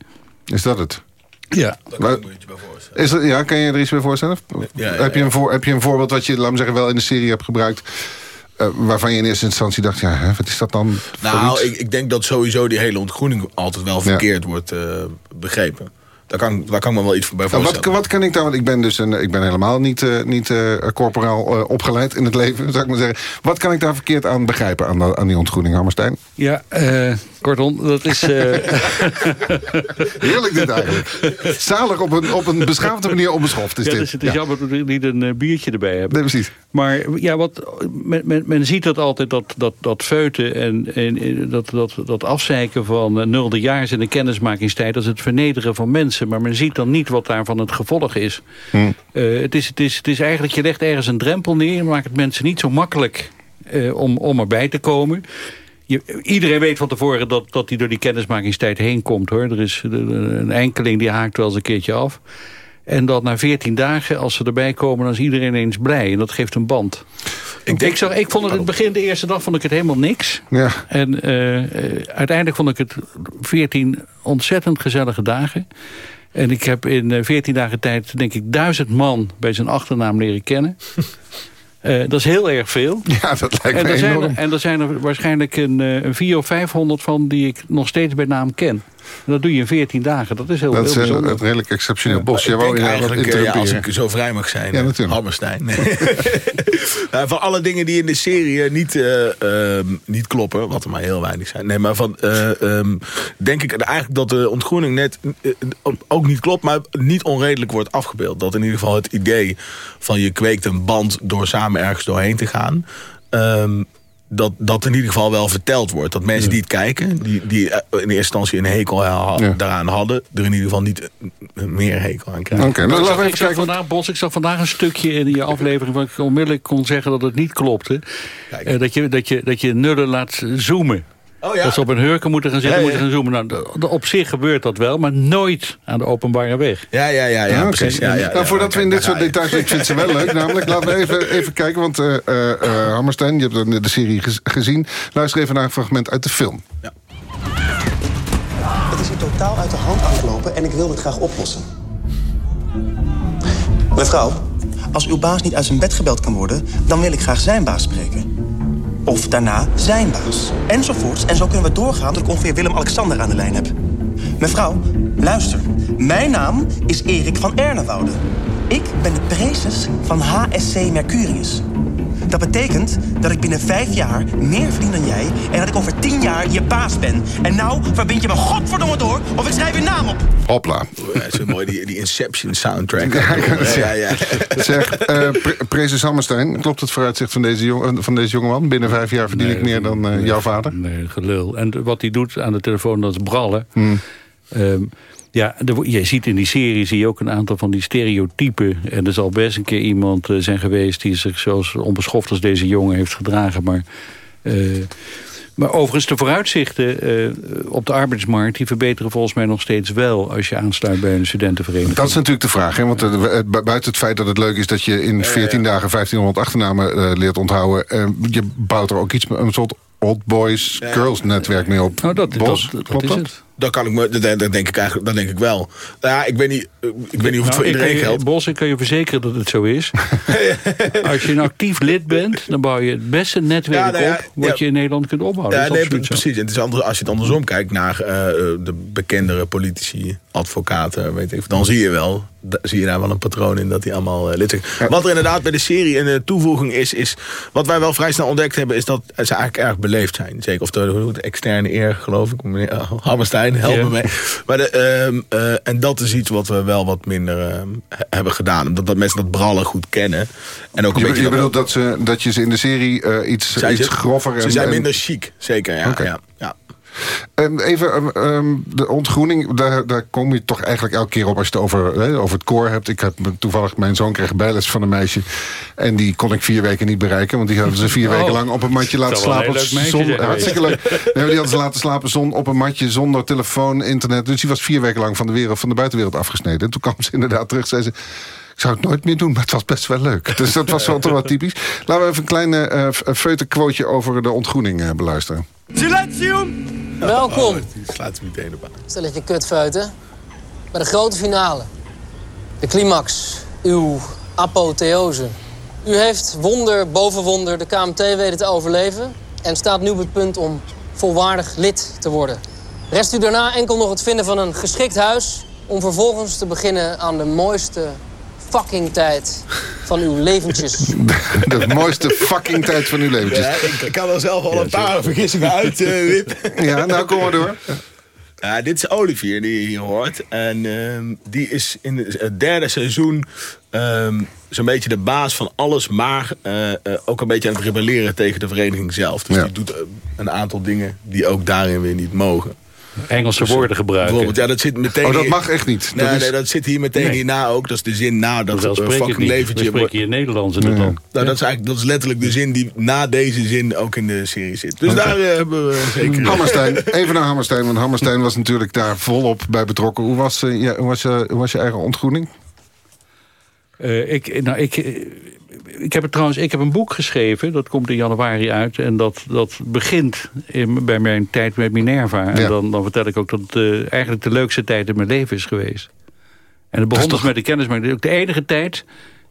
Is dat het? Ja. Daar kan je je bij voorstellen. Is dat, ja, kan je er iets bij voorstellen? Ja, ja, heb, je een voor, heb je een voorbeeld wat je, laat me zeggen, wel in de serie hebt gebruikt... Uh, waarvan je in eerste instantie dacht, ja, hè, wat is dat dan Nou, ik, ik, denk dat sowieso die hele ontgroening altijd wel verkeerd wordt uh, begrepen. Daar kan, daar kan me wel iets bij voorstellen. Wat, wat kan ik daar, want ik ben dus een, ik ben helemaal niet, uh, niet uh, corporaal uh, opgeleid in het leven, zou ik maar zeggen. Wat kan ik daar verkeerd aan begrijpen, aan, de, aan die ontgroening, Hammerstein? Ja, kortom, dat is... Heerlijk dit eigenlijk. Zalig op een, op een beschaafde manier onbeschoft is ja, dit. Dus het is ja. jammer dat we niet een biertje erbij hebben. Nee, precies. Maar ja, wat, men, men, men ziet dat altijd, dat, dat, dat feuten en, en dat, dat, dat afzeiken van nuldejaars in de kennismakingstijd, dat is het vernederen van mensen. Maar men ziet dan niet wat daarvan het gevolg is. Hmm. Uh, het, is, het, is, het is eigenlijk, je legt ergens een drempel neer... maakt het mensen niet zo makkelijk uh, om, om erbij te komen. Je, iedereen weet van tevoren dat, dat hij door die kennismakingstijd heen komt. hoor. Er is een enkeling die haakt wel eens een keertje af. En dat na 14 dagen, als ze erbij komen, dan is iedereen eens blij. En dat geeft een band. Ik, denk, ik, zag, ik vond het in het begin, de eerste dag, vond ik het helemaal niks. Ja. En uh, uiteindelijk vond ik het 14 ontzettend gezellige dagen. En ik heb in 14 dagen tijd, denk ik, duizend man bij zijn achternaam leren kennen. Uh, dat is heel erg veel. Ja, dat lijkt en me zijn er, En er zijn er waarschijnlijk een, een 400 of 500 van die ik nog steeds bij naam ken. En dat doe je in 14 dagen. Dat is heel, dat heel is bijzonder. het redelijk exceptioneel Ja, bos. denk je eigenlijk, eh, ja, als ik zo vrij mag zijn, Ja, eh, natuurlijk. Hammerstein. Nee. nou, van alle dingen die in de serie eh, niet, uh, um, niet kloppen, wat er maar heel weinig zijn. Nee, maar van, uh, um, denk ik eigenlijk dat de ontgroening net uh, ook niet klopt, maar niet onredelijk wordt afgebeeld. Dat in ieder geval het idee van je kweekt een band door samen ergens doorheen te gaan... Um, dat, dat in ieder geval wel verteld wordt. Dat mensen die het kijken, die, die in eerste instantie een hekel ha Ja. daaraan hadden... er in ieder geval niet meer hekel aan krijgen. Oké, nou, ik, laten zag, we ik, even zag kijken. vandaag, Bos, ik zag vandaag een stukje in je aflevering... waar ik onmiddellijk kon zeggen dat het niet klopte. Eh, dat, je, dat, je, dat je nullen laat zoomen. Oh, ja. Dat ze op een hurken moeten gaan zitten, Ja, ja. moeten gaan zoomen. Nou, op zich gebeurt dat wel, maar nooit aan de openbare weg. Ja, ja, ja, ja Ah, precies. Ja, ja, nou, ja, voordat we in dit soort details... Ik vind ze wel leuk, namelijk. Laten we even, even kijken, want eh eh, eh, Hammerstein, je hebt de, de serie gez- gezien. Luister even naar een fragment uit de film. Het is hier totaal uit de hand aan het lopen en ik wil dit graag oplossen. Mevrouw, als uw baas niet uit zijn bed gebeld kan worden, dan wil ik graag zijn baas spreken. Of daarna zijn baas. Enzovoorts. En zo kunnen we doorgaan tot ik ongeveer Willem-Alexander aan de lijn heb. Mevrouw, luister. Mijn naam is Erik van Ernewoude. Ik ben de prezes van HSC Mercurius. Dat betekent dat ik binnen vijf jaar meer verdien dan jij... en dat ik over tien jaar je baas ben. En nou verbind je me godverdomme door of ik schrijf je naam op. Hopla. Ja, zo mooi, die, die Inception soundtrack. Ja, ja, ja. Zeg, eh Pre- Prezes Hammerstein, klopt het vooruitzicht van deze, jong, van deze jongeman? Binnen vijf jaar verdien ik meer dan eh, jouw vader? Nee, gelul. En wat hij doet aan de telefoon, dat is brallen. Hmm. Ehm, ja, je ziet in die serie zie je ook een aantal van die stereotypen. En er zal best een keer iemand eh, zijn geweest... die zich zo onbeschoft als deze jongen heeft gedragen. Maar, eh, maar overigens, de vooruitzichten eh, op de arbeidsmarkt... die verbeteren volgens mij nog steeds wel... als je aansluit bij een studentenvereniging. Dat is natuurlijk de vraag. Hè? Want buiten het feit dat het leuk is dat je in 14 dagen 1500 achternamen eh, leert onthouden... je bouwt er ook iets, een soort old boys, girls netwerk mee op. Nou, dat, Bos, dat, dat klopt is dat? het. Dat kan ik me, dat, dat denk ik eigenlijk, dat denk ik wel. Ja, ik weet niet, ik weet niet of het voor Nou, iedereen je- geldt. Bos, ik kan je verzekeren dat het zo is. Als je een actief lid bent, dan bouw je het beste netwerk Ja, nou ja, op... wat ja. je in Nederland kunt opbouwen. Ja, nee, precies. En het is anders, als je het andersom kijkt naar eh, de bekendere politici, advocaten, weet ik, dan zie je wel, zie je daar wel een patroon in dat die allemaal eh, lid zijn. Wat er inderdaad bij de serie een eh, toevoeging is, is, wat wij wel vrij snel ontdekt hebben, is dat ze eigenlijk erg beleefd zijn. Zeker of de, het, externe eer, geloof ik. Meneer eh, Hammerstein, help Ja. me mee. Maar de, ehm, eh, en dat is iets wat we wel wat minder ehm, he- hebben gedaan. Omdat dat mensen dat brallen goed kennen. En ook een Je, beetje je dat- bedoelt dat, ze, dat je ze in de serie iets, iets ze- grover... Ze zijn minder chic, zeker. Ja, ja, ja. Ehm, even, ehm, ehm, de ontgroening, daar, daar kom je toch eigenlijk elke keer op als je het over, hè, over het koor hebt. Ik heb toevallig, mijn zoon kreeg bijles van een meisje. En die kon ik vier weken niet bereiken. Want die hadden ze vier Oh. weken lang op een matje laten slapen. heel leuk meisje zon- zijn hartstikke leuk. Nee, die hadden ze laten slapen zon, op een matje zonder telefoon, internet. Dus die was vier weken lang van de, wereld, van de buitenwereld afgesneden. En toen kwam ze inderdaad terug, zei ze... Ik zou het nooit meer doen, maar het was best wel leuk. Dus dat was wel toch wel typisch. Laten we even een kleine uh, over de ontgroening eh, beluisteren. Silenzium! Welkom. Oh, die slaat meteen op aan. Stelletje kutfeuten. Bij de grote finale. De climax. Uw apotheose. U heeft wonder boven wonder de KMT weten te overleven... en staat nu op het punt om volwaardig lid te worden. Rest u daarna enkel nog het vinden van een geschikt huis... om vervolgens te beginnen aan de mooiste fucking tijd van uw leventjes. De mooiste fucking tijd van uw leventjes. Ja, ik kan er zelf al een paar vergissingen uit, uh, Wip. Ja, nou kom maar door. Ja, dit is Olivier die je hier hoort. En uh, die is in het derde seizoen um, zo'n beetje de baas van alles... maar uh, ook een beetje aan het rebelleren tegen de vereniging zelf. Dus ja. die doet een aantal dingen die ook daarin weer niet mogen. Engelse dus, woorden gebruiken. Bijvoorbeeld, ja, dat zit meteen... Oh, dat mag echt niet. Nee, dat, is... nee, dat zit hier meteen nee. hierna ook. Dat is de zin na dat uh, fucking leventje... Dan spreek je in Nederlands in ja. land. Nou, dat is eigenlijk dat is letterlijk de zin die na deze zin ook in de serie zit. Dus okay. daar uh, hebben we zeker... Hammerstein, even naar Hammerstein. Want Hammerstein was natuurlijk daar volop bij betrokken. Hoe was, uh, ja, hoe was, uh, hoe was je eigen ontgroening? Uh, ik, nou, ik, ik heb het trouwens, ik heb een boek geschreven, dat komt in januari uit. En dat, dat begint in, bij mijn tijd met Minerva. En ja. dan, dan vertel ik ook dat het uh, eigenlijk de leukste tijd in mijn leven is geweest. En het begon dus toch... met de kennismaking. Ook de enige tijd,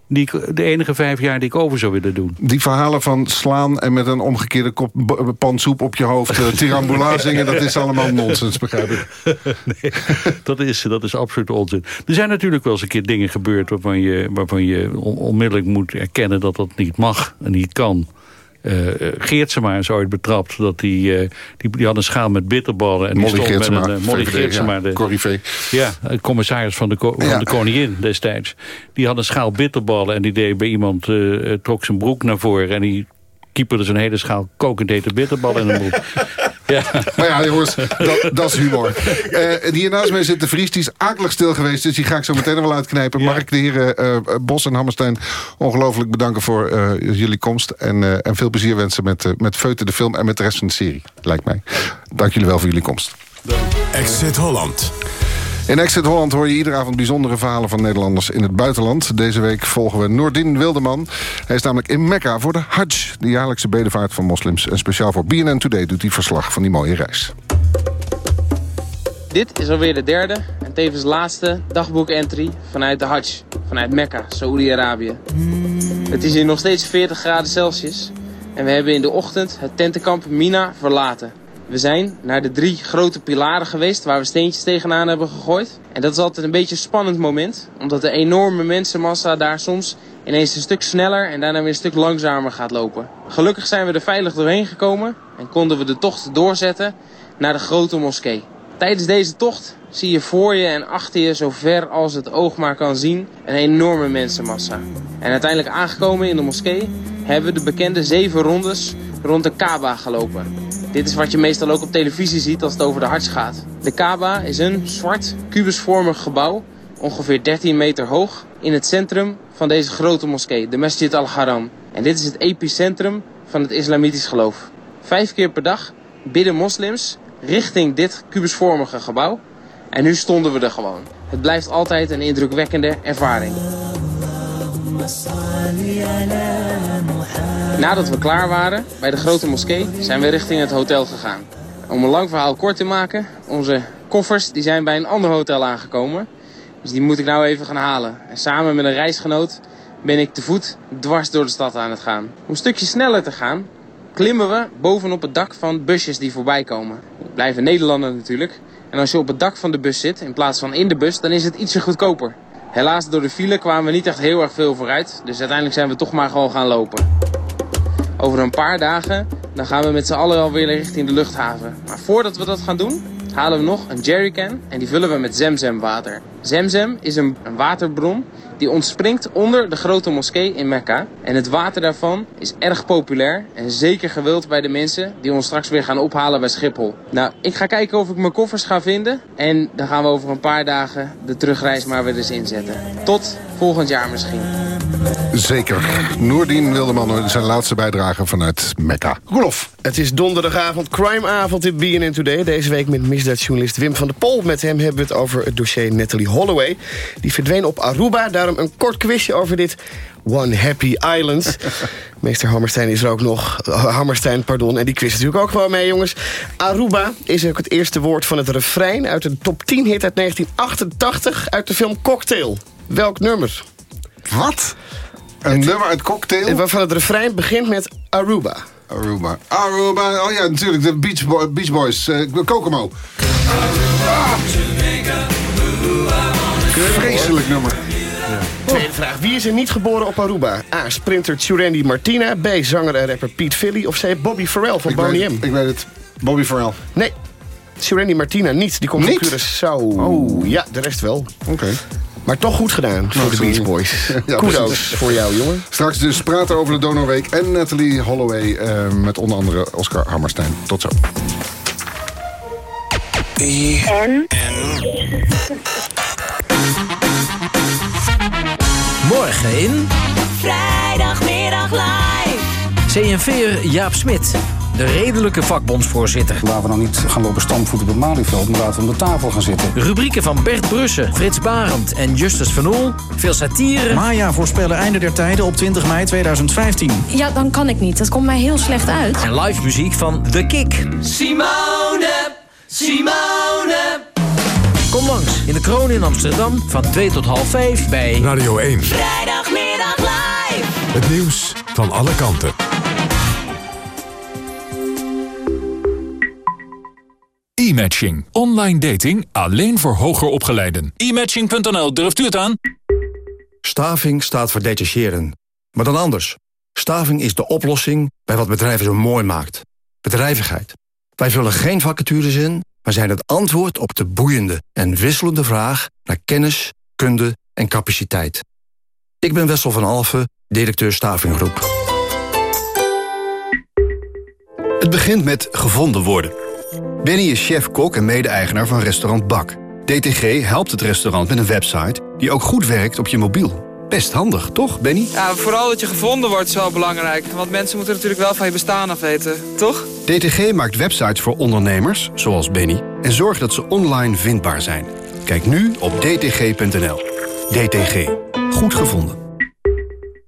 die ik, de enige vijf jaar die ik over zou willen doen. Die verhalen van slaan en met een omgekeerde kop pan soep op je hoofd... Uh, tirambula zingen, dat is allemaal nonsens, begrijp ik. nee, dat is, dat is absoluut onzin. Er zijn natuurlijk wel eens een keer dingen gebeurd... waarvan je, waarvan je on onmiddellijk moet erkennen dat dat niet mag en niet kan. Uh, Geertsema is ooit betrapt. Dat die, uh, die, die had een schaal met bitterballen. En die Molly stond Geertsema, met een, uh, Molly VVD, Geertsema, ja, de, Corrivé. Ja, commissaris van de, ko ja. van de koningin destijds. Die had een schaal bitterballen en die deed bij iemand, trok zijn broek naar voren. En die kieperde zijn hele schaal kokend hete bitterballen in de broek. Ja. Maar ja, jongens, dat, dat is humor. Uh, die naast mij zit de Vries, die is akelig stil geweest... dus die ga ik zo meteen nog wel uitknijpen. Mag ik de heren uh, Bos en Hammerstein ongelooflijk bedanken... voor uh, jullie komst en, en veel plezier wensen met, met Feuten de film... en met de rest van de serie, lijkt mij. Dank jullie wel voor jullie komst. Exit Holland. In Exit Holland hoor je iedere avond bijzondere verhalen van Nederlanders in het buitenland. Deze week volgen we Noordin Wildeman. Hij is namelijk in Mekka voor de Hajj, de jaarlijkse bedevaart van moslims. En speciaal voor BNN Today doet hij verslag van die mooie reis. Dit is alweer de derde en tevens laatste dagboekentry vanuit de Hajj, vanuit Mekka, Saoedi-Arabië. Het is hier nog steeds 40 graden Celsius en we hebben in de ochtend het tentenkamp Mina verlaten. We zijn naar de drie grote pilaren geweest waar we steentjes tegenaan hebben gegooid. En dat is altijd een beetje een spannend moment. Omdat de enorme mensenmassa daar soms ineens een stuk sneller en daarna weer een stuk langzamer gaat lopen. Gelukkig zijn we er veilig doorheen gekomen en konden we de tocht doorzetten naar de grote moskee. Tijdens deze tocht zie je voor je en achter je, zo ver als het oog maar kan zien, een enorme mensenmassa. En uiteindelijk aangekomen in de moskee hebben we de bekende zeven rondes rond de Kaaba gelopen. Dit is wat je meestal ook op televisie ziet als het over de harts gaat. De Kaaba is een zwart, kubusvormig gebouw, ongeveer 13 meter hoog, in het centrum van deze grote moskee, de Masjid al-Haram. En dit is het epicentrum van het islamitisch geloof. Vijf keer per dag bidden moslims richting dit kubusvormige gebouw. En nu stonden we er gewoon. Het blijft altijd een indrukwekkende ervaring. Nadat we klaar waren bij de grote moskee zijn we richting het hotel gegaan. Om een lang verhaal kort te maken, onze koffers die zijn bij een ander hotel aangekomen. Dus die moet ik nou even gaan halen. En samen met een reisgenoot ben ik te voet dwars door de stad aan het gaan. Om een stukje sneller te gaan, klimmen we bovenop het dak van busjes die voorbij komen. We blijven Nederlander natuurlijk. En als je op het dak van de bus zit, in plaats van in de bus, dan is het ietsje goedkoper. Helaas door de file kwamen we niet echt heel erg veel vooruit. Dus uiteindelijk zijn we toch maar gewoon gaan lopen. Over een paar dagen dan gaan we met z'n allen alweer richting de luchthaven. Maar voordat we dat gaan doen, halen we nog een jerrycan en die vullen we met Zemzem water. Zemzem is een, een waterbron die ontspringt onder de grote moskee in Mekka. En het water daarvan is erg populair en zeker gewild bij de mensen die ons straks weer gaan ophalen bij Schiphol. Nou, ik ga kijken of ik mijn koffers ga vinden en dan gaan we over een paar dagen de terugreis maar weer eens inzetten. Tot volgend jaar misschien. Zeker. Noordien Wildeman, zijn laatste bijdrage vanuit Mekka. Rolof. Het is donderdagavond, crimeavond in BNN Today. Deze week met misdaadjournalist Wim van der Pol. Met hem hebben we het over het dossier Natalie Holloway. Die verdween op Aruba. Daarom een kort quizje over dit One Happy Island. Meester Hammerstein is er ook nog. Hammerstein, pardon. En die quiz natuurlijk ook gewoon mee, jongens. Aruba is ook het eerste woord van het refrein... uit een top 10 hit uit 1988 uit de film Cocktail. Welk nummer? Wat? Een nummer uit Cocktail? Waarvan het refrein begint met Aruba. Aruba. Aruba, oh ja, natuurlijk. De Beach, Boy, Beach Boys. Uh, Kokomo. Ah. Vreselijk nummer. Tweede vraag. Wie is er niet geboren op Aruba? A. Sprinter Tjurendi Martina. B. Zanger en rapper Pete Philly. Of C. Bobby Farrell van Boney M. Ik weet het. Bobby Farrell. Nee. Tjurendi Martina niet. Die komt van Curaçao. Oh. Ja, de rest wel. Oké. Maar toch goed gedaan voor de Beach Boys. ja, Kudos voor jou, jongen. Straks dus praten over de Donorweek en Natalie Holloway... Uh, met onder andere Oscar Hammerstein. Tot zo. Morgen in... Vrijdagmiddag live. CNV'er Jaap Smit. De redelijke vakbondsvoorzitter. Laten we nou niet gaan lopen stampvoeten op het Malieveld... maar laten we om de tafel gaan zitten. Rubrieken van Bert Brussen, Frits Barend en Justus Van Oel. Veel satire. Maya voorspellen einde der tijden op 20 mei 2015. Ja, dan kan ik niet. Dat komt mij heel slecht uit. En live muziek van The Kick. Simone, Simone. Langs in de Kroon in Amsterdam van 2 tot half 5 bij Radio 1. Vrijdagmiddag live. Het nieuws van alle kanten. E-matching. Online dating alleen voor hoger opgeleiden. E-matching.nl, durft u het aan? Staving staat voor detacheren. Maar dan anders. Staving is de oplossing bij wat bedrijven zo mooi maakt. Bedrijvigheid. Wij vullen geen vacatures in, maar zijn het antwoord op de boeiende en wisselende vraag naar kennis, kunde en capaciteit. Ik ben Wessel van Alfen, directeur Stavinggroep. Het begint met gevonden worden. Benny is chef-kok en mede-eigenaar van restaurant Bak. DTG helpt het restaurant met een website die ook goed werkt op je mobiel. Best handig, toch, Benny? Ja, vooral dat je gevonden wordt is wel belangrijk. Want mensen moeten natuurlijk wel van je bestaan af weten, toch? DTG maakt websites voor ondernemers, zoals Benny... en zorgt dat ze online vindbaar zijn. Kijk nu op dtg.nl. DTG. Goed gevonden.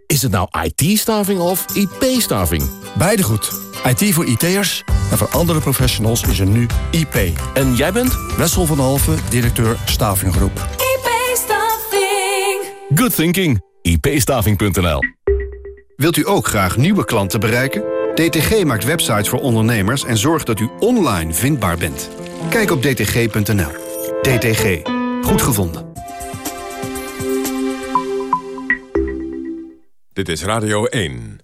Is het nou IT-staving of IP-staving? Beide goed. IT voor IT'ers en voor andere professionals is er nu IP. En jij bent? Wessel van Halve, directeur Stavinggroep. Good thinking. ipstaving.nl Wilt u ook graag nieuwe klanten bereiken? DTG maakt websites voor ondernemers en zorgt dat u online vindbaar bent. Kijk op dtg.nl. DTG. Goed gevonden. Dit is Radio 1.